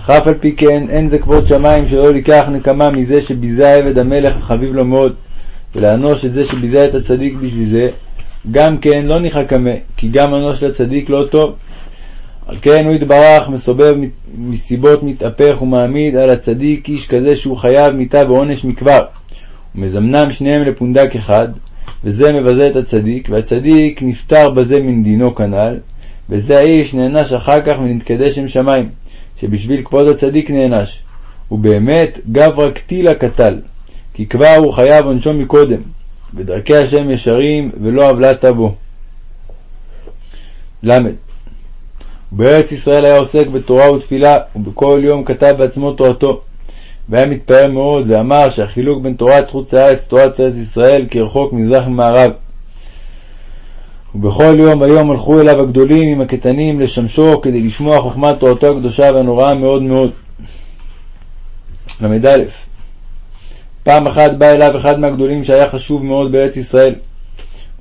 אך אף על פי כן, אין זה כבוד שמיים שלא לקח נקמה מזה שביזה עבד המלך החביב לו מאוד, ולאנוש את זה שביזה את הצדיק בשביל זה, גם כן לא ניחקמה, כי גם אנוש לצדיק לא טוב. על כן הוא יתברך, מסובב מסיבות מתהפך ומעמיד על הצדיק איש כזה שהוא חייב מיתה ועונש מכבר, ומזמנם שניהם לפונדק אחד, וזה מבזה את הצדיק, והצדיק נפטר בזה מן דינו כנ"ל, וזה האיש נענש אחר כך ונתקדש שם שמיים, שבשביל כבוד הצדיק נענש, ובאמת גברא קטילה קטל, כי כבר הוא חייב עונשו מקודם, ודרכי השם ישרים ולא עוולתה בו. ל. בארץ ישראל היה עוסק בתורה ותפילה, ובכל יום כתב בעצמו תורתו. והיה מתפאר מאוד, ואמר שהחילוק בין תורת חוץ לארץ לתורת ארץ ישראל כרחוק מזרח ממערב. ובכל יום ויום הלכו אליו הגדולים עם הקטנים לשמשו כדי לשמוע חוכמת תורתו הקדושה והנוראה מאוד מאוד. ל"א פעם אחת בא אליו אחד מהגדולים שהיה חשוב מאוד בארץ ישראל,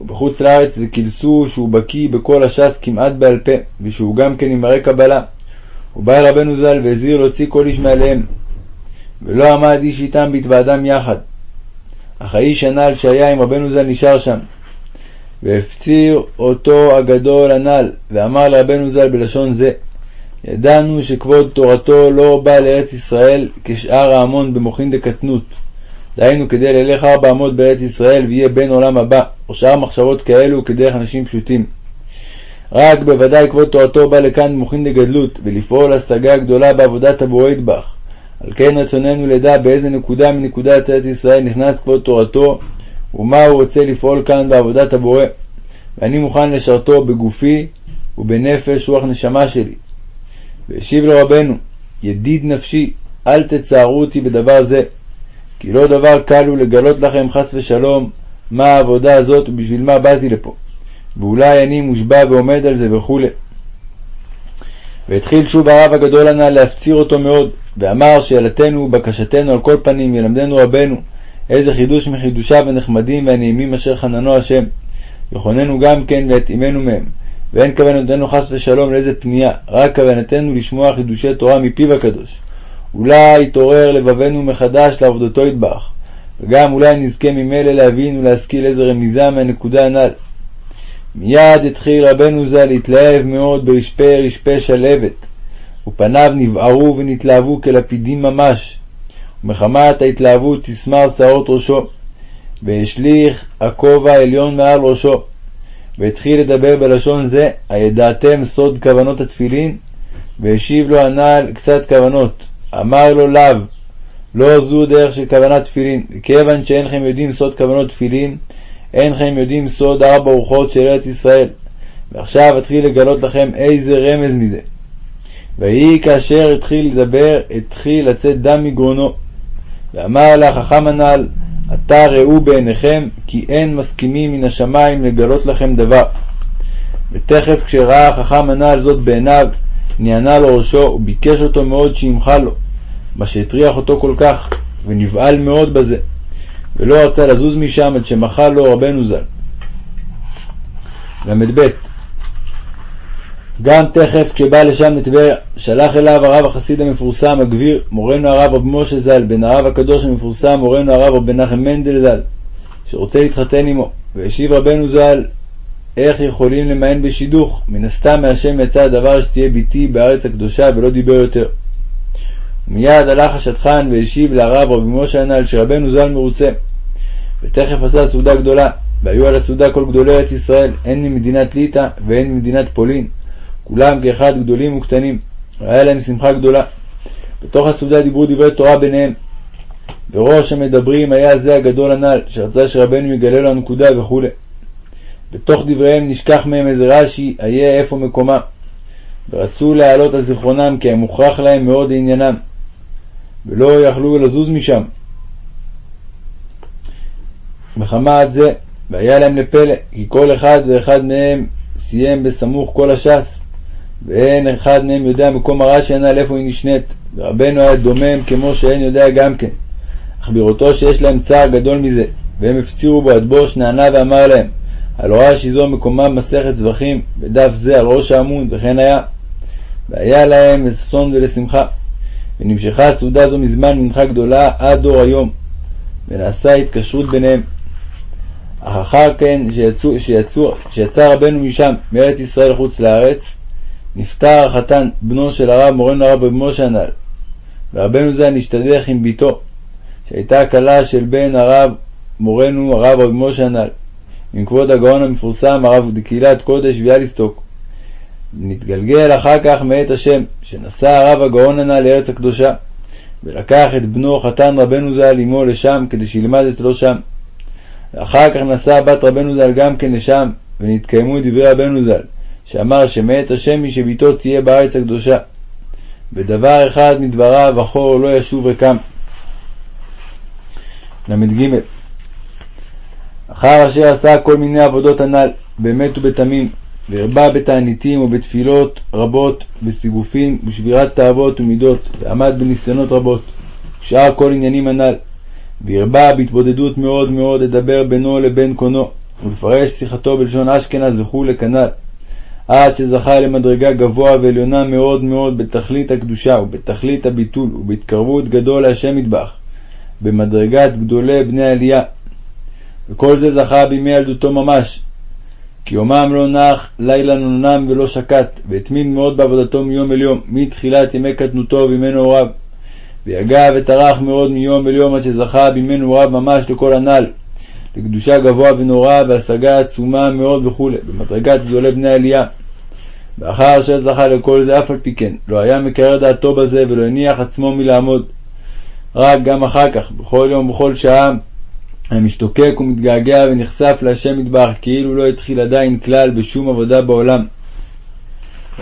ובחוץ לארץ וכילסו שהוא בקיא בכל הש"ס כמעט בעל פה, ושהוא גם כן עם מראה קבלה. הוא בא אל רבנו ז"ל והזהיר להוציא כל איש מעליהם, ולא עמד איש איתם בהתוועדם יחד. אך האיש הנ"ל שהיה עם רבנו ז"ל נשאר שם. והפציר אותו הגדול הנ"ל, ואמר לרבנו ז"ל בלשון זה, ידענו שכבוד תורתו לא בא לארץ ישראל כשאר ההמון במוחין דקטנות. דהיינו כדי ללך ארבע אמות בארץ ישראל ויהיה בן עולם הבא, או שאר מחשבות כאלו כדרך אנשים פשוטים. רק בוודאי כבוד תורתו בא לכאן במוחין דגדלות, ולפעול השגה גדולה בעבודת הבורא ידבח. על כן רצוננו לדע באיזה נקודה מנקודת ארץ ישראל נכנס כבוד תורתו, ומה הוא רוצה לפעול כאן בעבודת הבורא. ואני מוכן לשרתו בגופי ובנפש רוח נשמה שלי. והשיב לו רבנו, ידיד נפשי, אל תצערו אותי בדבר זה, כי לא דבר קל הוא לגלות לכם חס ושלום מה העבודה הזאת ובשביל מה באתי לפה, ואולי אני מושבע ועומד על זה וכו'. והתחיל שוב הרב הגדול הנ"ל להפציר אותו מאוד, ואמר שאלתנו ובקשתנו על כל פנים ילמדנו רבנו איזה חידוש מחידושיו הנחמדים והנעימים אשר חננו השם, יכוננו גם כן ויתאימנו מהם. ואין כוונתנו חס ושלום לאיזה פנייה, רק כוונתנו לשמוע חידושי תורה מפיו הקדוש. אולי יתעורר לבבנו מחדש לעבודתו יתברך, וגם אולי נזכה ממילא להבין ולהשכיל איזה רמיזה מהנקודה הנ"ל. מיד התחיל רבנו ז"ל להתלהב מאוד ברשפי רשפי שלהבת, ופניו נבערו ונתלהבו כלפידים ממש, ומחמת ההתלהבות תסמר שערות ראשו, והשליך הכובע העליון מעל ראשו, והתחיל לדבר בלשון זה, הידעתם סוד כוונות התפילין? והשיב לו הנ"ל קצת כוונות. אמר לו לאו, לא זו דרך של כוונת תפילין, כיוון שאינכם יודעים סוד כוונות תפילין, אינכם יודעים סוד ארבע רוחות של ארץ ישראל. ועכשיו אתחיל לגלות לכם איזה רמז מזה. ויהי כאשר התחיל לדבר, התחיל לצאת דם מגרונו. ואמר לה החכם הנ"ל, עתה ראו בעיניכם, כי אין מסכימים מן השמיים לגלות לכם דבר. ותכף כשראה החכם הנ"ל זאת בעיניו, נענה לו ראשו, וביקש אותו מאוד שימחה לו, מה שהטריח אותו כל כך, ונבהל מאוד בזה, ולא רצה לזוז משם עד שמחה לו רבנו ז"ל. ל"ב גם תכף כשבא לשם לטבריה, שלח אליו הרב החסיד המפורסם, הגביר, מורנו הרב רב משה ז"ל, בן הרב הקדוש המפורסם, מורנו הרב רב מנחם מנדל ז"ל, שרוצה להתחתן עמו, והשיב רבנו ז"ל, איך יכולים למען בשידוך? מן הסתם מהשם יצא הדבר שתהיה ביתי בארץ הקדושה, ולא דיבר יותר. ומיד הלך השטחן והשיב לרב רבי משה הנ"ל, שרבנו ז"ל מרוצה. ותכף עשה סעודה גדולה, והיו על הסעודה כל גדולי ארץ ישראל, הן ממדינת ליטא והן ממדינת פולין. כולם כאחד גדולים וקטנים, והיה להם שמחה גדולה. בתוך הסעודה דיברו דברי תורה ביניהם. וראש המדברים היה זה הגדול הנ"ל, שרצה שרבנו יגלה לו הנקודה וכו'. בתוך דבריהם נשכח מהם איזה רש"י, איה איפה מקומם. ורצו להעלות על זיכרונם כי המוכרח להם מאוד לעניינם, ולא יכלו לזוז משם. מחמת זה, והיה להם לפלא, כי כל אחד ואחד מהם סיים בסמוך כל הש"ס, ואין אחד מהם יודע מקום הרש"י הנ"ל איפה היא נשנית, ורבנו היה דומם כמו שאין יודע גם כן. אך בראותו שיש להם צער גדול מזה, והם הפצירו בו עד בוש נענה ואמר להם, הלא רש"י זו מקומם מסכת זבחים, בדף זה על ראש העמוד, וכן היה. והיה להם לששון ולשמחה. ונמשכה הסעודה זו מזמן מנחה גדולה עד דור היום, ונעשה התקשרות ביניהם. אך אחר כן, שיצאו, שיצאו, שיצא רבנו משם, מארץ ישראל לחוץ לארץ, נפטר החתן, בנו של הרב מורנו הרב רבי משה הנ"ל, ורבנו זה נשתדך עם בתו, שהייתה כלה של בן הרב מורנו הרב רבי משה הנ"ל, עם כבוד הגאון המפורסם הרב דקהילת קודש ביאליסטוק, נתגלגל אחר כך מאת השם, שנסע הרב הגאון הנ"ל לארץ הקדושה, ולקח את בנו חתן רבנו ז"ל עמו לשם, כדי שילמד אצלו שם. ואחר כך נסע בת רבנו ז"ל גם כן לשם, ונתקיימו דברי רבנו ז"ל, שאמר שמאת השם היא שביתו תהיה בארץ הקדושה. ודבר אחד מדבריו אחור לא ישוב רקם. ל"ג אחר אשר עשה כל מיני עבודות הנ"ל, באמת ובתמים, והרבה בתעניתים ובתפילות רבות, בסיגופים ושבירת תאוות ומידות, ועמד בניסיונות רבות, ושאר כל עניינים הנ"ל, והרבה בהתבודדות מאוד מאוד לדבר בינו לבין קונו, ולפרש שיחתו בלשון אשכנז וכולי כנ"ל, עד שזכה למדרגה גבוה ועליונה מאוד מאוד בתכלית הקדושה ובתכלית הביטול ובהתקרבות גדול להשם מטבח, במדרגת גדולי בני עלייה. וכל זה זכה בימי ילדותו ממש, כי יומם לא נח, לילה לא נם ולא שקט, והתמיד מאוד בעבודתו מיום אל יום, מתחילת ימי קטנותו בימי נעוריו. ויגע וטרח מאוד מיום אל יום עד שזכה בימי נעוריו ממש לכל הנ"ל, לקדושה גבוה ונורא והשגה עצומה מאוד וכו', במדרגת גדולי בני עלייה. ואחר אשר זכה לכל זה אף על פי כן, לא היה מקרר דעתו בזה ולא הניח עצמו מלעמוד. רק גם אחר כך, בכל יום ובכל שעה, היה משתוקק ומתגעגע ונחשף להשם מטבח, כאילו לא התחיל עדיין כלל בשום עבודה בעולם.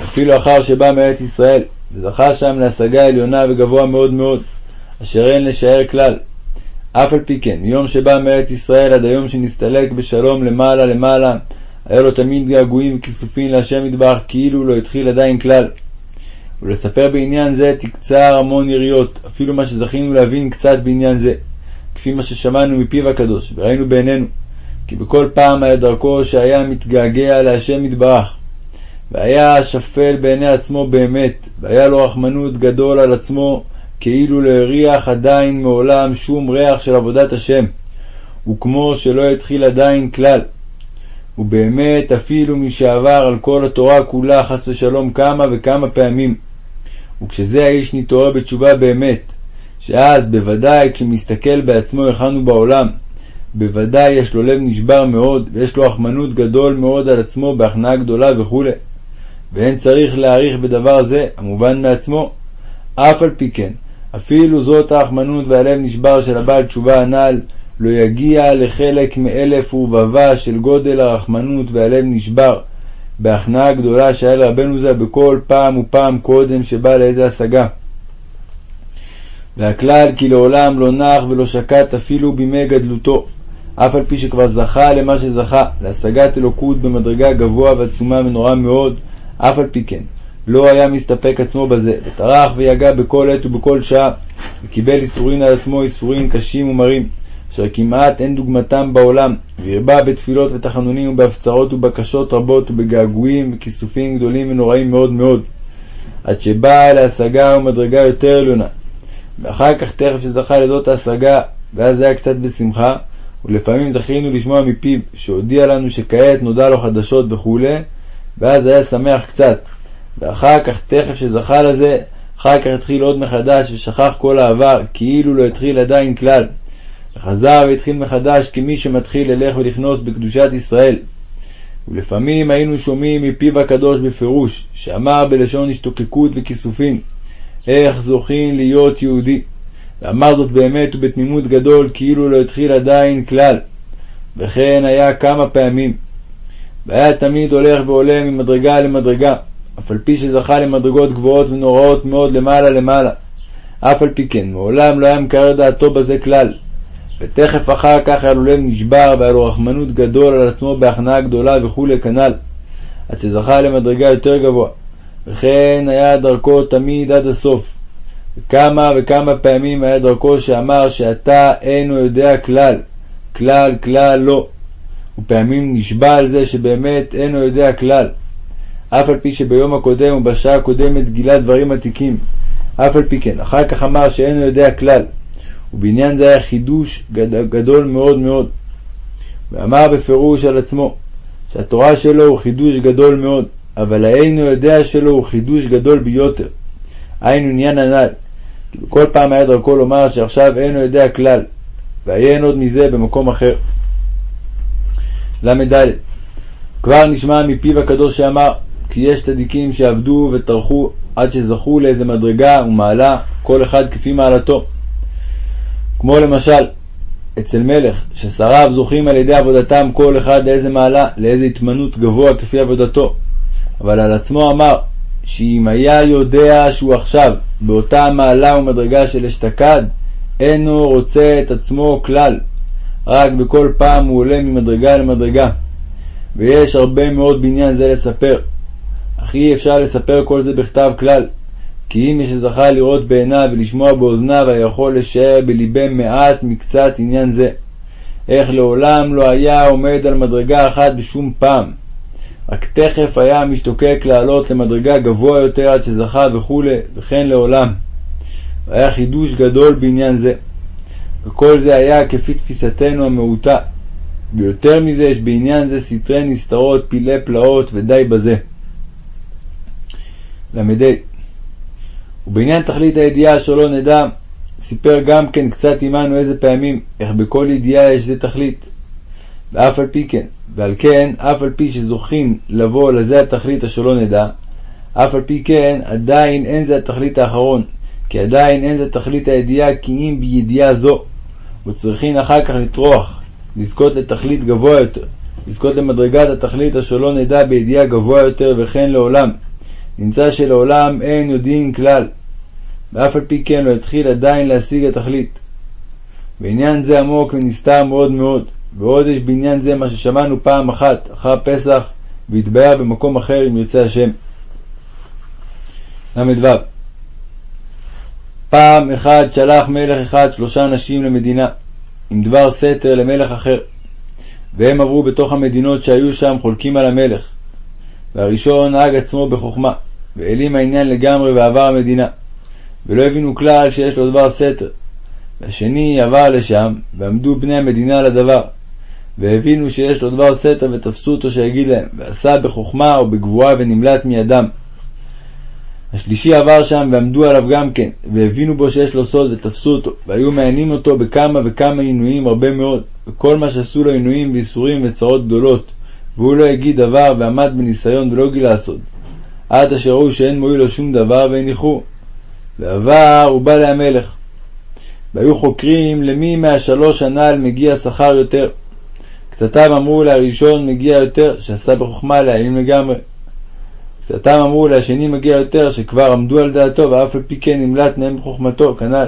אפילו אחר שבא מארץ ישראל, וזכה שם להשגה עליונה וגבוה מאוד מאוד, אשר אין לשער כלל. אף על פי כן, מיום שבא מארץ ישראל עד היום שנסתלק בשלום למעלה למעלה, היה לו תמיד געגועים וכיסופים להשם מטבח, כאילו לא התחיל עדיין כלל. ולספר בעניין זה תקצר המון יריות, אפילו מה שזכינו להבין קצת בעניין זה. כפי מה ששמענו מפיו הקדוש, וראינו בעינינו, כי בכל פעם היה דרכו שהיה מתגעגע להשם יתברך, והיה שפל בעיני עצמו באמת, והיה לו רחמנות גדול על עצמו, כאילו לא הריח עדיין מעולם שום ריח של עבודת השם, וכמו שלא התחיל עדיין כלל. ובאמת אפילו מי שעבר על כל התורה כולה חס ושלום כמה וכמה פעמים. וכשזה האיש נתעורר בתשובה באמת, שאז בוודאי כשמסתכל בעצמו היכן הוא בעולם, בוודאי יש לו לב נשבר מאוד, ויש לו רחמנות גדול מאוד על עצמו בהכנעה גדולה וכו', ואין צריך להעריך בדבר זה, המובן מעצמו. אף על פי כן, אפילו זאת הרחמנות והלב נשבר של הבעל תשובה הנ"ל, לא יגיע לחלק מאלף ורבבה של גודל הרחמנות והלב נשבר, בהכנעה גדולה שהיה לרבנו זה בכל פעם ופעם קודם שבא לאיזה השגה. והכלל כי לעולם לא נח ולא שקט אפילו בימי גדלותו, אף על פי שכבר זכה למה שזכה, להשגת אלוקות במדרגה גבוה ועצומה ונורא מאוד, אף על פי כן, לא היה מסתפק עצמו בזה, וטרח ויגע בכל עת ובכל שעה, וקיבל איסורין על עצמו איסורין קשים ומרים, אשר כמעט אין דוגמתם בעולם, והרבה בתפילות ותחנונים ובהפצרות ובקשות רבות ובגעגועים וכיסופים גדולים ונוראים מאוד מאוד, עד שבאה להשגה ומדרגה יותר עליונה, ואחר כך תכף שזכה לזאת ההשגה, ואז זה היה קצת בשמחה, ולפעמים זכינו לשמוע מפיו שהודיע לנו שכעת נודע לו חדשות וכולי, ואז היה שמח קצת. ואחר כך תכף שזכה לזה, אחר כך התחיל עוד מחדש ושכח כל העבר, כאילו לא התחיל עדיין כלל. וחזר והתחיל מחדש כמי שמתחיל ללך ולכנוס בקדושת ישראל. ולפעמים היינו שומעים מפיו הקדוש בפירוש, שאמר בלשון השתוקקות וכיסופים, איך זוכים להיות יהודי. ואמר זאת באמת ובתמימות גדול, כאילו לא התחיל עדיין כלל. וכן היה כמה פעמים. והיה תמיד הולך ועולה ממדרגה למדרגה, אף על פי שזכה למדרגות גבוהות ונוראות מאוד למעלה למעלה. אף על פי כן, מעולם לא היה מקרר דעתו בזה כלל. ותכף אחר כך היה לו לב נשבר והיה לו רחמנות גדול על עצמו בהכנעה גדולה וכולי כנ"ל, עד שזכה למדרגה יותר גבוהה. וכן היה דרכו תמיד עד הסוף. וכמה וכמה פעמים היה דרכו שאמר שאתה אינו יודע כלל, כלל כלל לא. ופעמים נשבע על זה שבאמת אינו יודע כלל. אף על פי שביום הקודם ובשעה הקודמת גילה דברים עתיקים. אף על פי כן, אחר כך אמר שאינו יודע כלל. ובעניין זה היה חידוש גד... גדול מאוד מאוד. ואמר בפירוש על עצמו, שהתורה שלו הוא חידוש גדול מאוד. אבל האינו יודע שלו הוא חידוש גדול ביותר. היינו עניין הנ"ל. בכל פעם היה דרכו לומר שעכשיו אינו יודע כלל, ועיין עוד מזה במקום אחר. ל"ד כבר נשמע מפיו הקדוש שאמר כי יש צדיקים שעבדו וטרחו עד שזכו לאיזה מדרגה ומעלה, כל אחד כפי מעלתו. כמו למשל, אצל מלך, ששריו זוכים על ידי עבודתם כל אחד לאיזה מעלה, לאיזה התמנות גבוה כפי עבודתו. אבל על עצמו אמר, שאם היה יודע שהוא עכשיו באותה מעלה ומדרגה של אשתקד, אינו רוצה את עצמו כלל, רק בכל פעם הוא עולה ממדרגה למדרגה. ויש הרבה מאוד בעניין זה לספר, אך אי אפשר לספר כל זה בכתב כלל, כי אם מי שזכה לראות בעיניו ולשמוע באוזניו, היכול לשער בלבם מעט מקצת עניין זה. איך לעולם לא היה עומד על מדרגה אחת בשום פעם. רק תכף היה משתוקק לעלות למדרגה גבוה יותר עד שזכה וכו', וכן לעולם. והיה חידוש גדול בעניין זה. וכל זה היה כפי תפיסתנו המעוטה. ויותר מזה יש בעניין זה סתרי נסתרות, פילי פלאות, ודי בזה. ל"ה ובעניין תכלית הידיעה אשר לא נדע, סיפר גם כן קצת עמנו איזה פעמים, איך בכל ידיעה יש זה תכלית. ואף על פי כן, ועל כן, אף על פי שזוכים לבוא לזה התכלית אשר לא נדע, אף על פי כן, עדיין אין זה התכלית האחרון, כי עדיין אין זה תכלית הידיעה כי אם בידיעה זו, וצריכין אחר כך לטרוח, לזכות לתכלית גבוה יותר, לזכות למדרגת התכלית אשר לא נדע בידיעה גבוה יותר וכן לעולם. נמצא שלעולם אין יודעים כלל, ואף על פי כן לא התחיל עדיין להשיג התכלית. בעניין זה עמוק ונסתר מאוד מאוד, ועוד יש בעניין זה מה ששמענו פעם אחת, אחר פסח, והתבהר במקום אחר אם ירצה השם. ל"ו פעם אחד שלח מלך אחד שלושה אנשים למדינה, עם דבר סתר למלך אחר, והם עברו בתוך המדינות שהיו שם חולקים על המלך. והראשון נהג עצמו בחוכמה, והעלים העניין לגמרי ועבר המדינה, ולא הבינו כלל שיש לו דבר סתר. והשני עבר לשם, ועמדו בני המדינה לדבר, והבינו שיש לו דבר סתר ותפסו אותו שיגיד להם, ועשה בחוכמה ובגבורה ונמלט מידם. השלישי עבר שם ועמדו עליו גם כן, והבינו בו שיש לו סוד ותפסו אותו, והיו מעיינים אותו בכמה וכמה עינויים הרבה מאוד, וכל מה שעשו לו עינויים ואיסורים וצרות גדולות, והוא לא הגיד דבר ועמד בניסיון ולא גילה סוד. עד אשר ראו שאין מועיל לו שום דבר והניחו. ועבר ובא להמלך. והיו חוקרים למי מהשלוש הנ"ל מגיע שכר יותר. קצתם אמרו להראשון מגיע יותר, שעשה בחוכמה להעלים לגמרי. קצתם אמרו להשני מגיע יותר, שכבר עמדו על דעתו, ואף על פי כן נמלט מהם בחוכמתו, כנ"ל.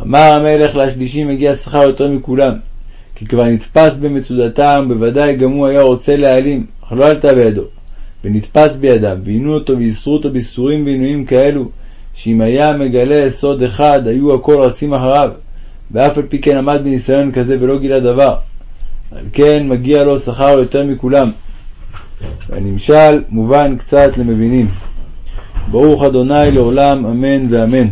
אמר המלך להשלישי מגיע שכר יותר מכולם, כי כבר נתפס במצודתם, בוודאי גם הוא היה רוצה להעלים, אך לא עלתה בידו. ונתפס בידם, ועינו אותו ואיסרו אותו באיסורים ועינויים כאלו, שאם היה מגלה סוד אחד, היו הכל רצים אחריו, ואף על פי כן עמד בניסיון כזה ולא גילה דבר. על כן מגיע לו שכר יותר מכולם. והנמשל מובן קצת למבינים. ברוך אדוני לעולם, אמן ואמן.